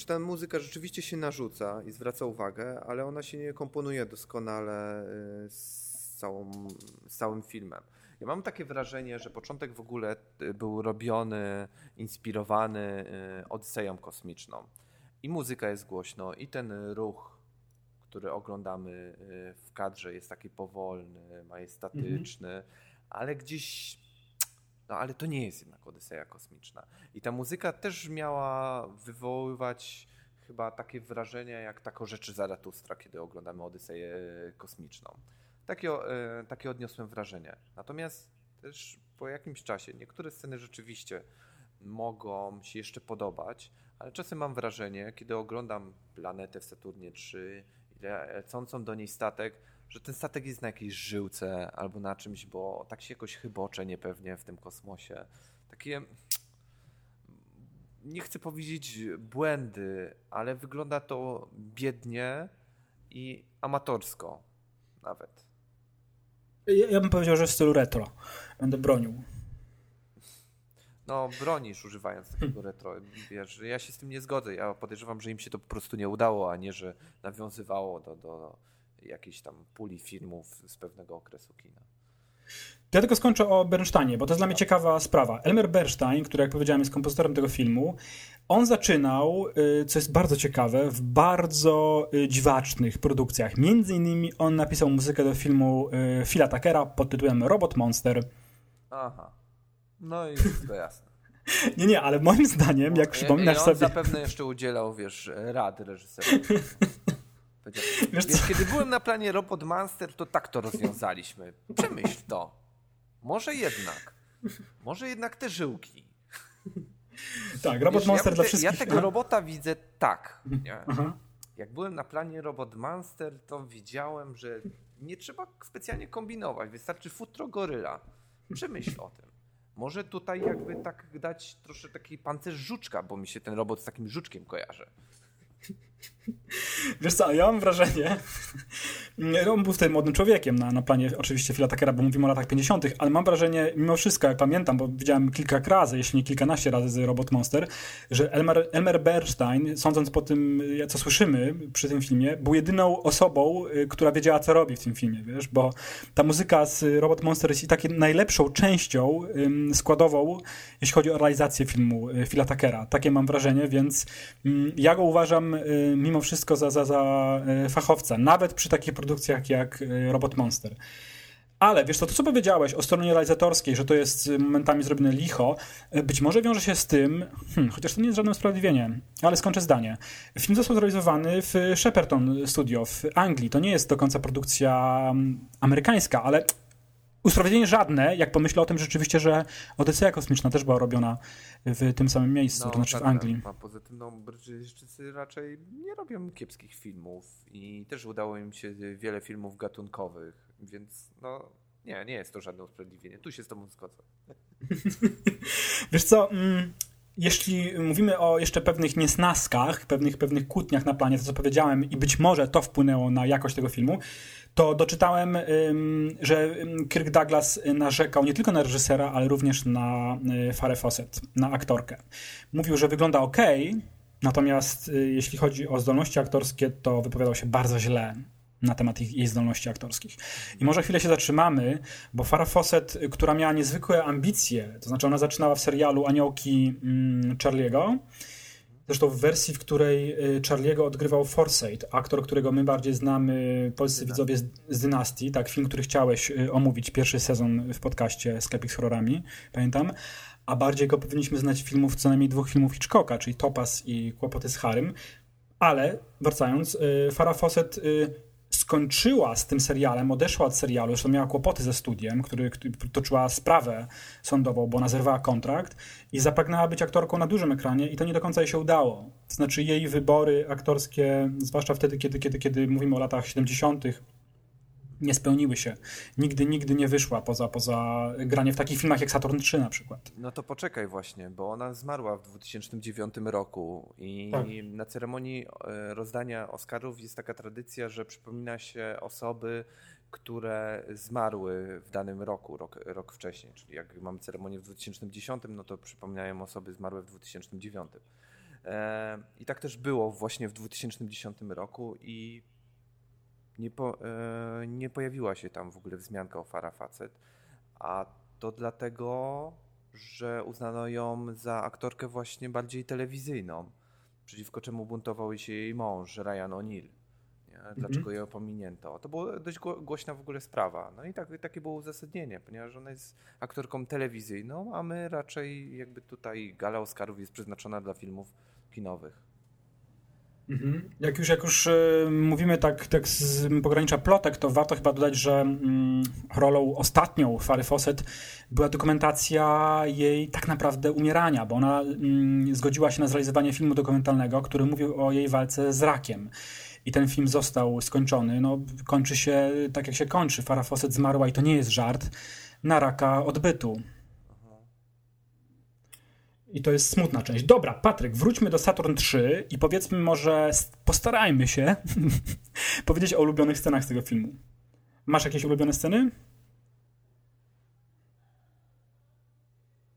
Znaczy ta muzyka rzeczywiście się narzuca i zwraca uwagę, ale ona się nie komponuje doskonale y, z, całą, z całym filmem. Ja mam takie wrażenie, że początek w ogóle y, był robiony, inspirowany y, Odyseją kosmiczną. I muzyka jest głośno, i ten ruch, który oglądamy w kadrze jest taki powolny, majestatyczny, mhm. ale gdzieś no ale to nie jest jednak Odyseja kosmiczna. I ta muzyka też miała wywoływać chyba takie wrażenia jak tako rzeczy Zaratustra, kiedy oglądamy Odyseję kosmiczną. Takie, e, takie odniosłem wrażenie. Natomiast też po jakimś czasie niektóre sceny rzeczywiście mogą się jeszcze podobać, ale czasem mam wrażenie, kiedy oglądam planetę w Saturnie 3 i lecącą do niej statek, że ten statek jest na jakiejś żyłce albo na czymś, bo tak się jakoś chybocze niepewnie w tym kosmosie. Takie nie chcę powiedzieć błędy, ale wygląda to biednie i amatorsko nawet. Ja, ja bym powiedział, że w stylu retro. Będę bronił. No, bronisz używając takiego retro. Wiesz, ja się z tym nie zgodzę. Ja podejrzewam, że im się to po prostu nie udało, a nie, że nawiązywało do, do jakiejś tam puli filmów z pewnego okresu kina. Ja tylko skończę o Bernsteinie, bo to jest dla mnie ciekawa sprawa. Elmer Bernstein, który jak powiedziałem jest kompozytorem tego filmu, on zaczynał, y, co jest bardzo ciekawe, w bardzo y, dziwacznych produkcjach. Między innymi on napisał muzykę do filmu y, Phila Tuckera pod tytułem Robot Monster. Aha. No i wszystko jasne. nie, nie, ale moim zdaniem, jak przypominasz on sobie... zapewne jeszcze udzielał, wiesz, rad reżyserowi. Wiesz, Wiesz kiedy byłem na planie Robot Monster, to tak to rozwiązaliśmy. Przemyśl to. Może jednak. Może jednak te żyłki. Tak, Robot Wiesz, Monster ja, dla wszystkich. Ja tego robota widzę tak. Jak byłem na planie Robot Monster, to widziałem, że nie trzeba specjalnie kombinować. Wystarczy futro goryla. Przemyśl o tym. Może tutaj jakby tak dać troszkę taki pancerz żuczka, bo mi się ten robot z takim żuczkiem kojarzy. Wiesz co, ja mam wrażenie, on był wtedy młodym człowiekiem na, na planie oczywiście Phila Tuckera, bo mówimy o latach 50., ale mam wrażenie, mimo wszystko, jak pamiętam, bo widziałem kilka razy, jeśli nie kilkanaście razy z Robot Monster, że Elmer, Elmer Bernstein, sądząc po tym, co słyszymy przy tym filmie, był jedyną osobą, y, która wiedziała, co robi w tym filmie, wiesz, bo ta muzyka z Robot Monster jest i taką najlepszą częścią składową, jeśli chodzi o realizację filmu y, Phila Tuckera. Takie mam wrażenie, więc ja go uważam y, mimo wszystko za, za, za fachowca, nawet przy takich produkcjach jak y, Robot Monster. Ale wiesz, to, to co powiedziałeś o stronie realizatorskiej, że to jest y, momentami zrobione licho, być może wiąże się z tym, hmm, chociaż to nie jest żadne usprawiedliwienie, ale skończę zdanie. Film został zrealizowany w Shepperton Studio w Anglii. To nie jest do końca produkcja mm, amerykańska, ale usprawiedliwienie żadne, jak pomyślę o tym rzeczywiście, że Odyseja Kosmiczna też była robiona w tym samym miejscu, no, to znaczy w tak, Anglii. A poza tym no, Brytyjczycy raczej nie robią kiepskich filmów i też udało im się wiele filmów gatunkowych, więc no nie, nie jest to żadne usprawiedliwienie. Tu się z tobą zgodzę. Wiesz co, mm, jeśli mówimy o jeszcze pewnych niesnaskach, pewnych, pewnych kłótniach na planie, to co powiedziałem i być może to wpłynęło na jakość tego filmu, to doczytałem, że Kirk Douglas narzekał nie tylko na reżysera, ale również na y, Farę Fawcett, na aktorkę. Mówił, że wygląda ok, natomiast y, jeśli chodzi o zdolności aktorskie, to wypowiadał się bardzo źle na temat jej zdolności aktorskich. I może chwilę się zatrzymamy, bo Farah Fawcett, która miała niezwykłe ambicje, to znaczy ona zaczynała w serialu Aniołki mm, Charlie'ego, Zresztą w wersji, w której y, Charlie'ego odgrywał Forsyth, aktor, którego my bardziej znamy, polscy widzowie z, z Dynastii, tak, film, który chciałeś y, omówić, pierwszy sezon w podcaście Sklepik z horrorami, pamiętam, a bardziej go powinniśmy znać filmów, co najmniej dwóch filmów Hitchcocka, czyli Topas i Kłopoty z Harym, ale wracając, y, Farah Fawcett skończyła z tym serialem, odeszła od serialu, zresztą miała kłopoty ze studiem, który, który toczyła sprawę sądową, bo ona zerwała kontrakt i zapragnęła być aktorką na dużym ekranie i to nie do końca jej się udało. Znaczy jej wybory aktorskie, zwłaszcza wtedy, kiedy, kiedy, kiedy mówimy o latach 70., nie spełniły się. Nigdy, nigdy nie wyszła poza, poza granie w takich filmach jak Saturn 3 na przykład. No to poczekaj właśnie, bo ona zmarła w 2009 roku i tak. na ceremonii e, rozdania Oscarów jest taka tradycja, że przypomina się osoby, które zmarły w danym roku, rok, rok wcześniej. Czyli jak mamy ceremonię w 2010, no to przypominają osoby zmarłe w 2009. E, I tak też było właśnie w 2010 roku i nie, po, e, nie pojawiła się tam w ogóle wzmianka o Farah Facet, a to dlatego, że uznano ją za aktorkę właśnie bardziej telewizyjną, przeciwko czemu buntował się jej mąż, Ryan O'Neill. Dlaczego mhm. ją pominięto? To była dość głośna w ogóle sprawa. No i tak, takie było uzasadnienie, ponieważ ona jest aktorką telewizyjną, a my raczej jakby tutaj gala Oscarów jest przeznaczona dla filmów kinowych. Mhm. Jak już, jak już y, mówimy tak, tak z pogranicza plotek, to warto chyba dodać, że mm, rolą ostatnią Fary Fawcett była dokumentacja jej tak naprawdę umierania, bo ona mm, zgodziła się na zrealizowanie filmu dokumentalnego, który mówił o jej walce z rakiem. I ten film został skończony. No, kończy się tak, jak się kończy. Farah Fawcett zmarła i to nie jest żart, na raka odbytu. I to jest smutna część. Dobra, Patryk, wróćmy do Saturn 3 i powiedzmy może, postarajmy się powiedzieć o ulubionych scenach z tego filmu. Masz jakieś ulubione sceny?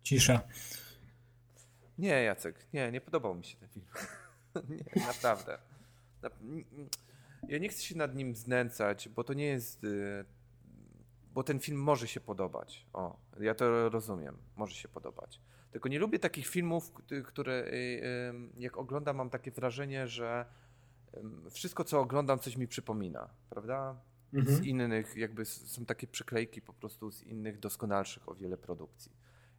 Cisza. Nie, Jacek, nie, nie podobał mi się ten film. nie, naprawdę. Ja nie chcę się nad nim znęcać, bo to nie jest. Y, bo ten film może się podobać. O, ja to rozumiem. Może się podobać. Tylko nie lubię takich filmów, które y, y, jak oglądam, mam takie wrażenie, że wszystko, co oglądam, coś mi przypomina, prawda? Mhm. Z innych, jakby są takie przyklejki po prostu z innych doskonalszych o wiele produkcji.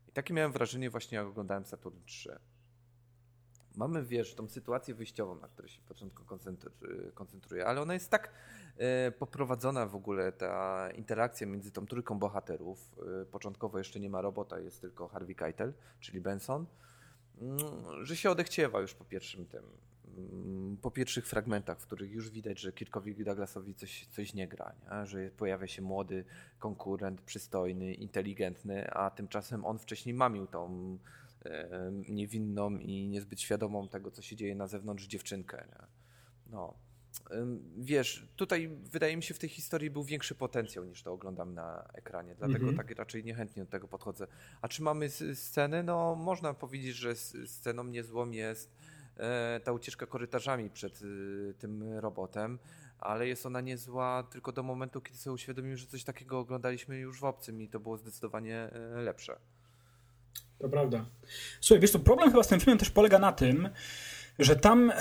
I takie miałem wrażenie właśnie, jak oglądałem Saturn 3 mamy, wiesz, tą sytuację wyjściową, na której się w początku koncentruję, ale ona jest tak poprowadzona w ogóle, ta interakcja między tą trójką bohaterów. E, początkowo jeszcze nie ma robota, jest tylko Harvey Keitel, czyli Benson, mm, że się odechciewa już po pierwszym tym, mm, po pierwszych fragmentach, w których już widać, że Kirkowi Douglasowi coś, coś nie gra, nie? że pojawia się młody konkurent, przystojny, inteligentny, a tymczasem on wcześniej mamił tą niewinną i niezbyt świadomą tego, co się dzieje na zewnątrz dziewczynkę. Nie? No. Wiesz, tutaj wydaje mi się w tej historii był większy potencjał niż to oglądam na ekranie, dlatego mhm. tak raczej niechętnie do tego podchodzę. A czy mamy scenę? No można powiedzieć, że sceną niezłą jest ta ucieczka korytarzami przed y, tym robotem, ale jest ona niezła tylko do momentu, kiedy sobie uświadomimy, że coś takiego oglądaliśmy już w obcym i to było zdecydowanie e, lepsze. To prawda. Słuchaj, wiesz, to problem chyba z tym filmem też polega na tym, że tam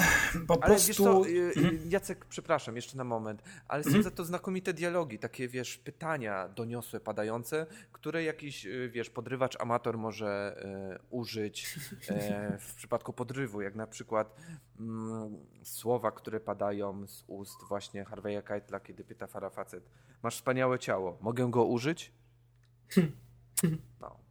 po ale prostu... Wiesz co, y, mhm. Jacek, przepraszam, jeszcze na moment, ale są mhm. za to znakomite dialogi, takie, wiesz, pytania doniosłe, padające, które jakiś, y, wiesz, podrywacz amator może e, użyć e, w przypadku podrywu, jak na przykład mm, słowa, które padają z ust właśnie Harvey'a Keitla, kiedy pyta Farah Facet, masz wspaniałe ciało, mogę go użyć? No.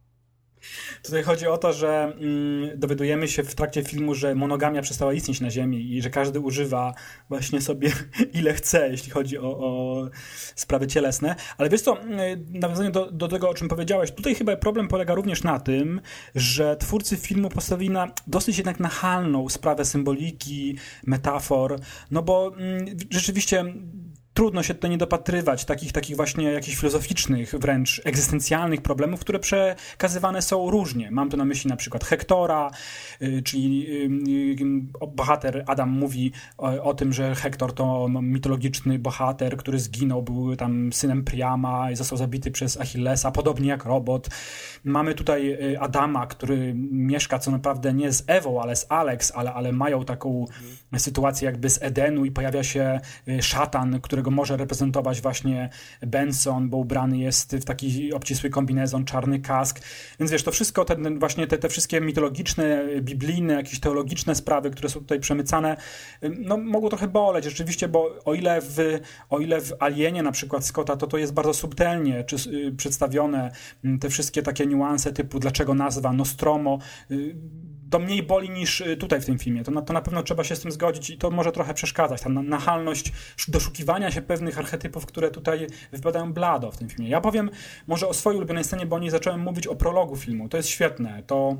Tutaj chodzi o to, że mm, dowiadujemy się w trakcie filmu, że monogamia przestała istnieć na Ziemi i że każdy używa właśnie sobie ile chce, jeśli chodzi o, o sprawy cielesne. Ale wiesz co, mm, nawiązanie do, do tego, o czym powiedziałeś, tutaj chyba problem polega również na tym, że twórcy filmu postawili na dosyć jednak nachalną sprawę symboliki, metafor, no bo mm, rzeczywiście trudno się tutaj nie dopatrywać takich, takich właśnie jakichś filozoficznych, wręcz egzystencjalnych problemów, które przekazywane są różnie. Mam tu na myśli na przykład Hektora, y, czyli y, y, bohater Adam mówi o, o, tym, że Hektor to mitologiczny bohater, który zginął, był tam synem Priama i został zabity przez Achillesa, podobnie jak robot. Mamy tutaj Adama, który mieszka co naprawdę nie z Ewą, ale z Alex, ale, ale mają taką mhm. sytuację jakby z Edenu i pojawia się szatan, który którego może reprezentować właśnie Benson, bo ubrany jest w taki obcisły kombinezon, czarny kask. Więc wiesz, to wszystko, te, właśnie te, te wszystkie mitologiczne, biblijne, jakieś teologiczne sprawy, które są tutaj przemycane, no mogą trochę boleć rzeczywiście, bo o ile w, o ile w Alienie na przykład Scotta, to to jest bardzo subtelnie czy, y, przedstawione, te wszystkie takie niuanse typu dlaczego nazwa Nostromo, y, to mniej boli niż y, tutaj w tym filmie. To na, to na pewno trzeba się z tym zgodzić i to może trochę przeszkadzać. Ta nachalność doszukiwania się pewnych archetypów, które tutaj wypadają blado w tym filmie. Ja powiem może o swojej ulubionej scenie, bo nie zacząłem mówić o prologu filmu. To jest świetne. To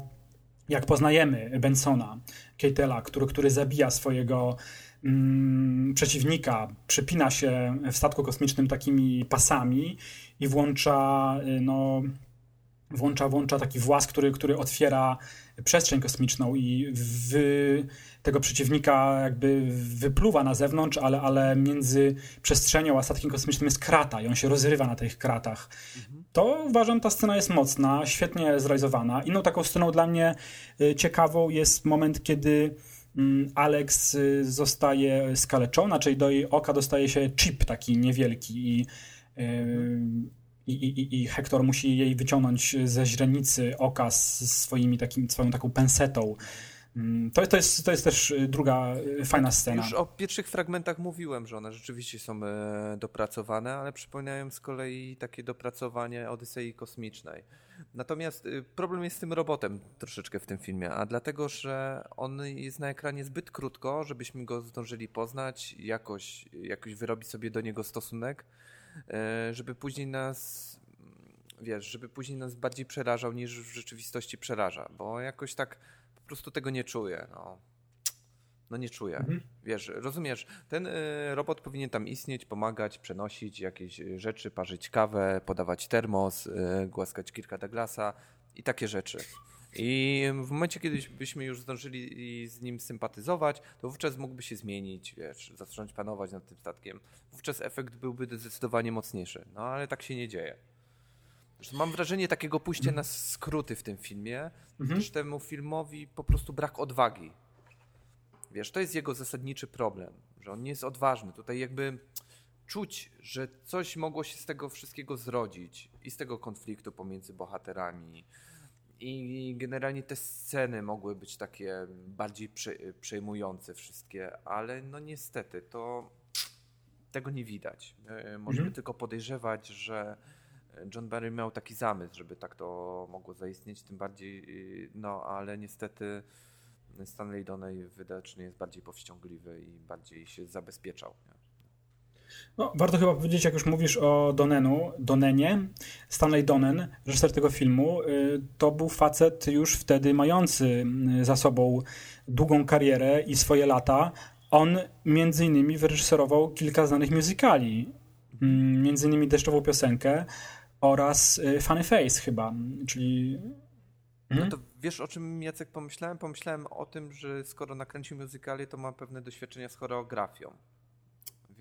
jak poznajemy Bensona, Keitela, który, który zabija swojego mm, przeciwnika, przypina się w statku kosmicznym takimi pasami i włącza, y, no, włącza, włącza taki włas, który, który otwiera przestrzeń kosmiczną i wy, tego przeciwnika jakby wypluwa na zewnątrz, ale, ale między przestrzenią a statkiem kosmicznym jest krata i on się rozrywa na tych kratach. To uważam, ta scena jest mocna, świetnie zrealizowana. Inną taką sceną dla mnie y, ciekawą jest moment, kiedy mm, Alex y, zostaje skaleczona, czyli do jej oka dostaje się chip taki niewielki i y, i, i, i Hektor musi jej wyciągnąć ze źrenicy oka swoimi takim, swoją taką pensetą. Mm, to, to, jest, to jest też y, druga y, fajna scena. Już o pierwszych fragmentach mówiłem, że one rzeczywiście są e, dopracowane, ale przypominają z kolei takie dopracowanie Odysei Kosmicznej. Natomiast problem jest z tym robotem troszeczkę w tym filmie, a dlatego, że on jest na ekranie zbyt krótko, żebyśmy go zdążyli poznać, jakoś, jakoś wyrobić sobie do niego stosunek E, żeby później nas wiesz, żeby później nas bardziej przerażał niż w rzeczywistości przeraża, bo jakoś tak po prostu tego nie czuję, no. No nie czuję. Mhm. Wiesz, rozumiesz, ten y, robot powinien tam istnieć, pomagać, przenosić jakieś rzeczy, parzyć kawę, podawać termos, głaskać kilka Douglasa i takie rzeczy. I w momencie, kiedy byśmy już zdążyli z nim sympatyzować, to wówczas mógłby się zmienić, wiesz, zacząć panować nad tym statkiem. Wówczas efekt byłby zdecydowanie mocniejszy. No ale tak się nie dzieje. Mam wrażenie takiego pójścia na skróty w tym filmie, mhm. gdyż temu filmowi po prostu brak odwagi. Wiesz, to jest jego zasadniczy problem, że on nie jest odważny. Tutaj jakby czuć, że coś mogło się z tego wszystkiego zrodzić i z tego konfliktu pomiędzy bohaterami, i generalnie te sceny mogły być takie bardziej przejmujące wszystkie, ale no niestety to tego nie widać. Możemy mhm. tylko podejrzewać, że John Barry miał taki zamysł, żeby tak to mogło zaistnieć, tym bardziej, no ale niestety Stanley Donej wydacznie jest bardziej powściągliwy i bardziej się zabezpieczał. Nie? No, warto chyba powiedzieć, jak już mówisz o Donenu, Donenie, Stanley Donen, reżyser tego filmu, y, to był facet już wtedy mający y, za sobą długą karierę i swoje lata. On między innymi wyreżyserował kilka znanych musicali, mm, między innymi Deszczową piosenkę oraz y, Funny Face chyba, czyli... No mhm. to wiesz o czym Jacek pomyślałem? Pomyślałem o tym, że skoro nakręcił musicali, to ma pewne doświadczenia z choreografią.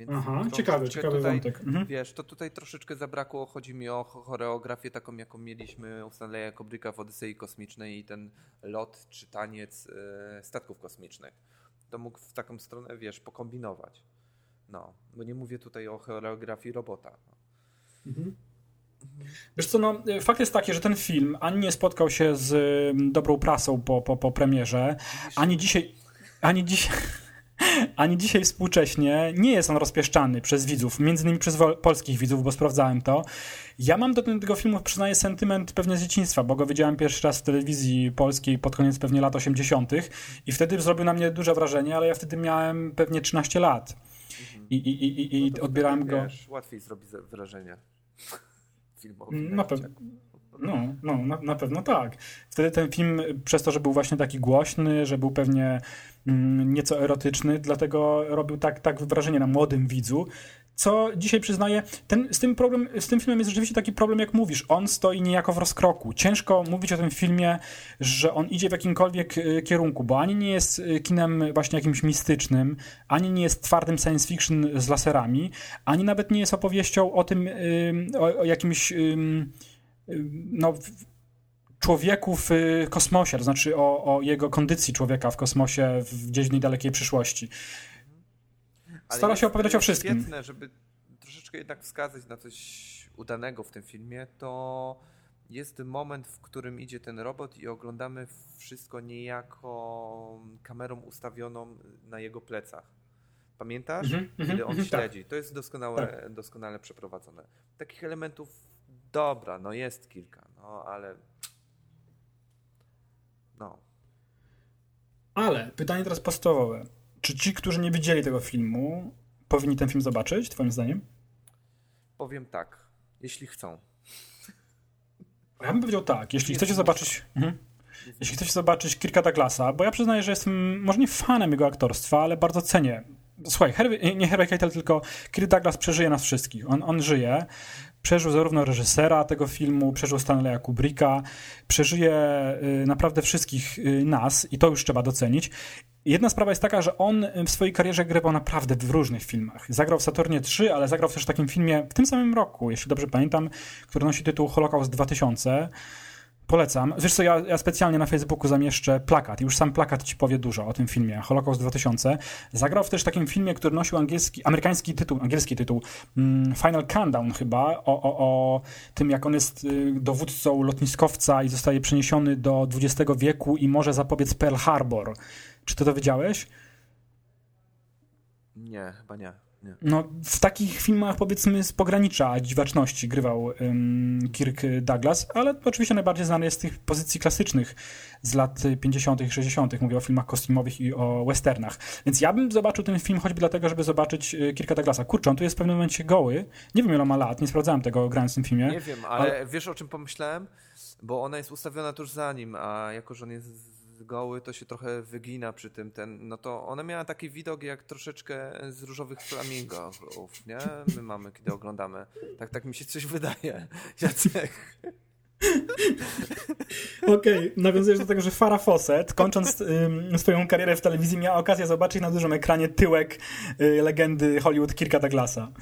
Więc Aha, ciekawy, ciekawy tutaj, wątek. Mhm. Wiesz, to tutaj troszeczkę zabrakło, chodzi mi o choreografię taką, jaką mieliśmy u Stanleya Kubricka w Odysei Kosmicznej i ten lot czy taniec e, statków kosmicznych. To mógł w taką stronę, wiesz, pokombinować. No, bo nie mówię tutaj o choreografii robota. Mhm. Wiesz co, no, fakt jest taki, że ten film ani nie spotkał się z dobrą prasą po, po, po premierze, ani dzisiaj, ani dzisiaj, ani dzisiaj współcześnie nie jest on rozpieszczany przez widzów, między innymi przez polskich widzów, bo sprawdzałem to. Ja mam do tego filmu, przyznaję, sentyment pewnie z dzieciństwa, bo go widziałem pierwszy raz w telewizji polskiej pod koniec pewnie lat 80. i wtedy zrobił na mnie duże wrażenie, ale ja wtedy miałem pewnie 13 lat. I, i, i, i no odbierałem go. Wiesz, łatwiej zrobić wrażenie filmowe. Na pewno. No, no na, na, pewno tak. Wtedy ten film, przez to, że był właśnie taki głośny, że był pewnie mm, nieco erotyczny, dlatego robił tak, tak wrażenie na młodym widzu, co dzisiaj przyznaję, ten, z, tym problem, z tym filmem jest rzeczywiście taki problem, jak mówisz. On stoi niejako w rozkroku. Ciężko mówić o tym filmie, że on idzie w jakimkolwiek y, kierunku, bo ani nie jest y, kinem właśnie jakimś mistycznym, ani nie jest twardym science fiction z laserami, ani nawet nie jest opowieścią o tym, o, o jakimś no, człowieku w kosmosie, to znaczy o, o jego kondycji człowieka w kosmosie w gdzieś w niedalekiej przyszłości. Stara się opowiadać o wszystkim. Świetne, żeby troszeczkę jednak wskazać na coś udanego w tym filmie, to jest moment, w którym idzie ten robot i oglądamy wszystko niejako kamerą ustawioną na jego plecach. Pamiętasz? Mm -hmm, Kiedy on mm -hmm, śledzi. Tak. To jest doskonałe, tak. doskonale przeprowadzone. Takich elementów dobra, no jest kilka, no ale. No. Ale pytanie teraz podstawowe. Czy ci, którzy nie widzieli tego filmu, powinni ten film zobaczyć, Twoim zdaniem? Powiem tak, jeśli chcą. Ja bym powiedział tak, jeśli chcecie zobaczyć. Mhm. jeśli chcecie zobaczyć Kirka Douglasa, bo ja przyznaję, że jestem może nie fanem jego aktorstwa, ale bardzo cenię. Słuchaj, nie Harvey Keitel, tylko Kirk Douglas przeżyje nas wszystkich. On, on żyje. Przeżył zarówno reżysera tego filmu, przeżył Stanleya Kubricka, przeżyje y, naprawdę wszystkich y, nas i to już trzeba docenić. Jedna sprawa jest taka, że on w swojej karierze grywał naprawdę w różnych filmach. Zagrał w Saturnie 3, ale zagrał też w takim filmie w tym samym roku, jeśli dobrze pamiętam, który nosi tytuł Holocaust 2000. Polecam. Wiesz co, ja, ja, specjalnie na Facebooku zamieszczę plakat. Już sam plakat ci powie dużo o tym filmie. Holocaust 2000. Zagrał w też takim filmie, który nosił angielski, amerykański tytuł, angielski tytuł mm, Final Countdown chyba, o, o, o tym, jak on jest y, dowódcą lotniskowca i zostaje przeniesiony do XX wieku i może zapobiec Pearl Harbor. Czy ty to wiedziałeś? Nie, chyba nie. Nie. No, w takich filmach powiedzmy z pogranicza dziwaczności grywał um, Kirk Douglas, ale oczywiście najbardziej znany jest z tych pozycji klasycznych z lat 50., -tych, 60., mówię o filmach kostiumowych i o westernach. Więc ja bym zobaczył ten film choćby dlatego, żeby zobaczyć y, Kirka Douglasa. Kurczę, on tu jest w pewnym momencie goły. Nie wiem, ile ma lat, nie sprawdzałem tego grając w tym filmie. Nie wiem, ale, ale wiesz o czym pomyślałem? Bo ona jest ustawiona tuż za nim, a jako, że on jest goły, to się trochę wygina przy tym. Ten, no to ona miała taki widok jak troszeczkę z różowych flamingów, nie? My mamy, kiedy oglądamy. Tak, tak mi się coś wydaje. Jacek. Okej, okay. nawiązujesz do tego, że Farah Fawcett, kończąc ym, swoją karierę w telewizji, miała okazję zobaczyć na dużym ekranie tyłek y, legendy Hollywood Kirka Douglasa.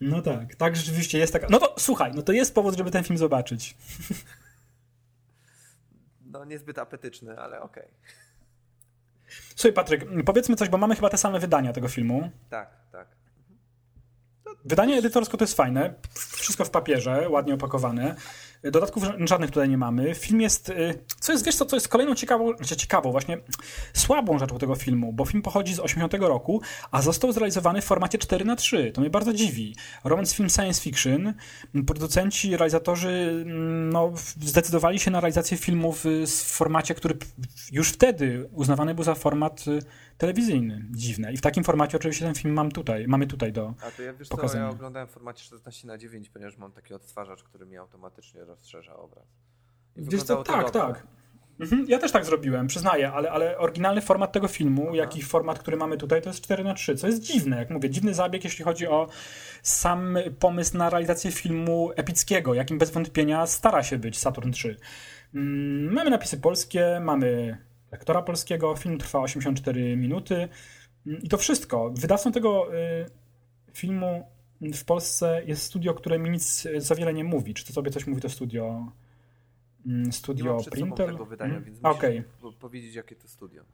No tak, tak rzeczywiście jest taka... No to słuchaj, no to jest powód, żeby ten film zobaczyć no niezbyt apetyczny, ale okej. Okay. Słuchaj Patryk, powiedzmy coś, bo mamy chyba te same wydania tego filmu. Tak, tak. Wydanie edytorsko to jest fajne, wszystko w papierze, ładnie opakowane. Dodatków żadnych tutaj nie mamy. Film jest, y, co jest, wiesz co, co jest kolejną ciekawą, znaczy ciekawą, właśnie słabą rzeczą tego filmu, bo film pochodzi z 80 roku, a został zrealizowany w formacie 4 na 3 To mnie bardzo dziwi. Robiąc film science fiction, producenci, realizatorzy no, zdecydowali się na realizację filmów w formacie, który już wtedy uznawany był za format y, telewizyjny. Dziwne. I w takim formacie oczywiście ten film mam tutaj, mamy tutaj do A to ja wiesz pokazania. co, ja oglądałem w formacie 14 na 9, ponieważ mam taki odtwarzacz, który mi automatycznie rozszerza obraz. I wiesz co, tak, tak. Mhm, ja też tak zrobiłem, przyznaję, ale, ale oryginalny format tego filmu, Aha. jak i format, który mamy tutaj, to jest 4 na 3 co jest dziwne, jak mówię, dziwny zabieg, jeśli chodzi o sam pomysł na realizację filmu epickiego, jakim bez wątpienia stara się być Saturn 3. Mm, mamy napisy polskie, mamy lektora polskiego. Film trwa 84 minuty. I to wszystko. Wydawcą tego y, filmu w Polsce jest studio, które mi nic za wiele nie mówi. Czy to sobie coś mówi to studio? Mm, studio nie Printel? tego wydania, hmm? więc okay. powiedzieć, jakie to studio.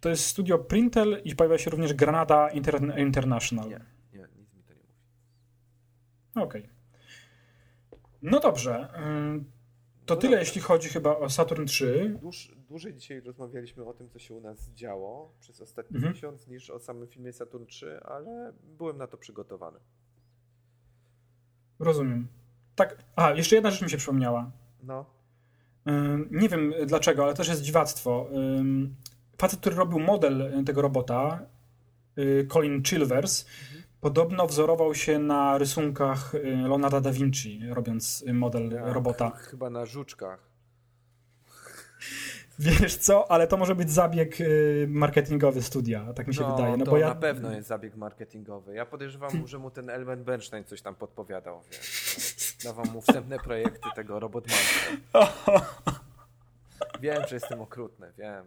To jest studio Printel i pojawia się również Granada Inter International. Nie, nie, nic mi to nie mówi. Okej. Okay. No dobrze. To no tyle, dobrze. jeśli chodzi chyba o Saturn 3. Dłuż, dłużej dzisiaj rozmawialiśmy o tym, co się u nas działo przez ostatni mhm. miesiąc, niż o samym filmie Saturn 3, ale byłem na to przygotowany. Rozumiem. Tak, a, jeszcze jedna rzecz mi się przypomniała. No. nie wiem dlaczego, ale też jest dziwactwo. facet, który robił model tego robota, y, Colin Chilvers, mhm. podobno wzorował się na rysunkach y, Leonarda da Vinci, robiąc model tak, robota. Chyba na żuczkach. Wiesz co, ale to może być zabieg y, marketingowy studia, tak mi się no, wydaje. No to bo ja... na pewno jest zabieg marketingowy. Ja podejrzewam, że mu ten Elmen Bernstein coś tam podpowiadał. Wiesz. Dawał mu wstępne projekty tego robotmanka. Wiem, że jestem okrutny, wiem.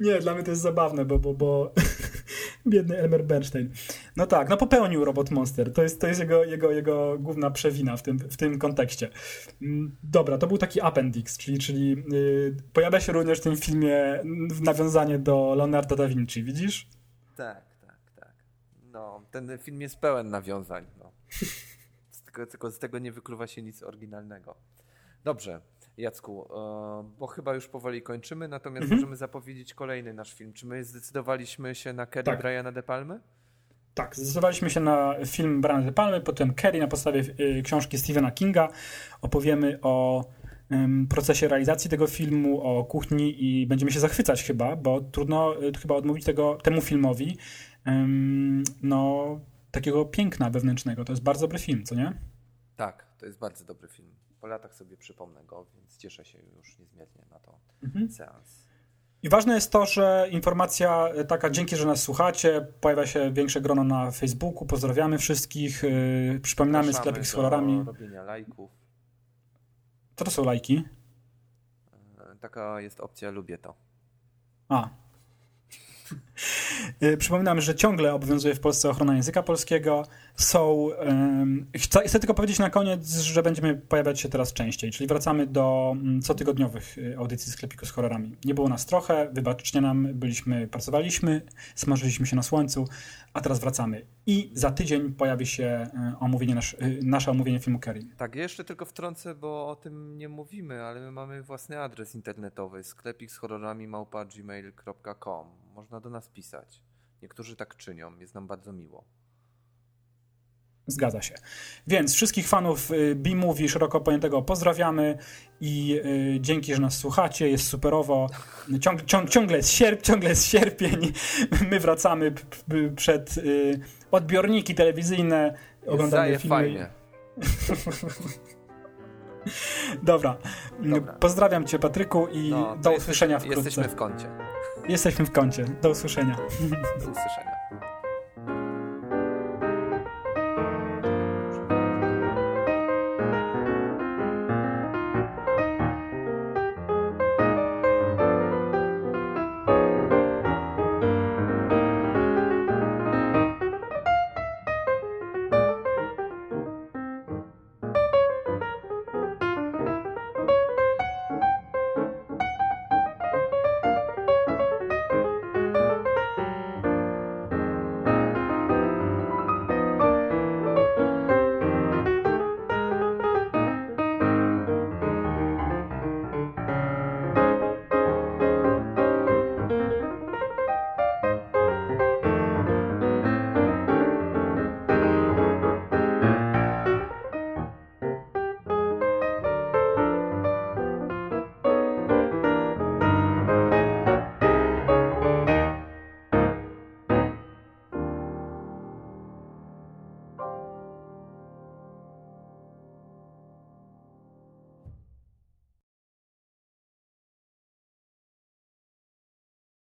Nie, dla mnie to jest zabawne, bo, bo, bo biedny Elmer Bernstein. No tak, no popełnił Robot Monster. To jest, to jest jego, jego, jego główna przewina w tym, w tym kontekście. Mm, dobra, to był taki appendix, czyli, czyli yy, pojawia się również w tym filmie nawiązanie do Leonardo da Vinci, widzisz? Tak, tak, tak. No, ten film jest pełen nawiązań. No. Tego, tylko z tego nie wykluwa się nic oryginalnego. Dobrze. Jacku, e, bo chyba już powoli kończymy, natomiast mhm. możemy zapowiedzieć kolejny nasz film. Czy my zdecydowaliśmy się na Kerry tak. Briana De Palmy? Tak, zdecydowaliśmy się na film Briana De Palmy, potem Kerry na podstawie y, książki Stephena Kinga. Opowiemy o procesie realizacji tego filmu, o kuchni i będziemy się zachwycać chyba, bo trudno y, chyba odmówić tego, temu filmowi no, takiego piękna wewnętrznego. To jest bardzo dobry film, co nie? Tak, to jest bardzo dobry film. Po latach sobie przypomnę go, więc cieszę się już niezmiernie na to Mhm. seans. I ważne jest to, że informacja taka, dzięki, że nas słuchacie, pojawia się większe grono na Facebooku. Pozdrawiamy wszystkich. Yy, przypominamy Zapraszamy sklepik z do horrorami. robienia lajków. Co to są lajki? E, Taka jest opcja, lubię to. A. Y, Przypominam, że ciągle obowiązuje w Polsce ochrona języka polskiego. Są. em, chcę, chcę tylko powiedzieć na koniec, że będziemy pojawiać się teraz częściej, czyli wracamy do mm, cotygodniowych y, audycji sklepiku z horrorami. Nie było nas trochę, wybaczcie nam, byliśmy, pracowaliśmy, smażyliśmy się na słońcu, a teraz wracamy. I za tydzień pojawi się y, omówienie nasz, nasze omówienie filmu Kerry. Tak, jeszcze tylko wtrącę, bo o tym nie mówimy, ale my mamy własny adres internetowy sklepik z horrorami małpa gmail.com. Można do nas pisać. Niektórzy tak czynią, jest nam bardzo miło. Zgadza się. Więc wszystkich fanów y, B-Movie szeroko pojętego pozdrawiamy i y, dzięki, że nas słuchacie, jest superowo. Ciąg, ciąg, ciągle, jest sierp, ciągle jest sierpień. My wracamy przed y, odbiorniki telewizyjne, oglądamy Zdaje filmy. fajnie. Dobra. Dobra. Pozdrawiam cię Patryku i No, do jesteśmy- usłyszenia wkrótce. Jesteśmy w kącie. Jesteśmy w kącie. Do usłyszenia. Do usłyszenia.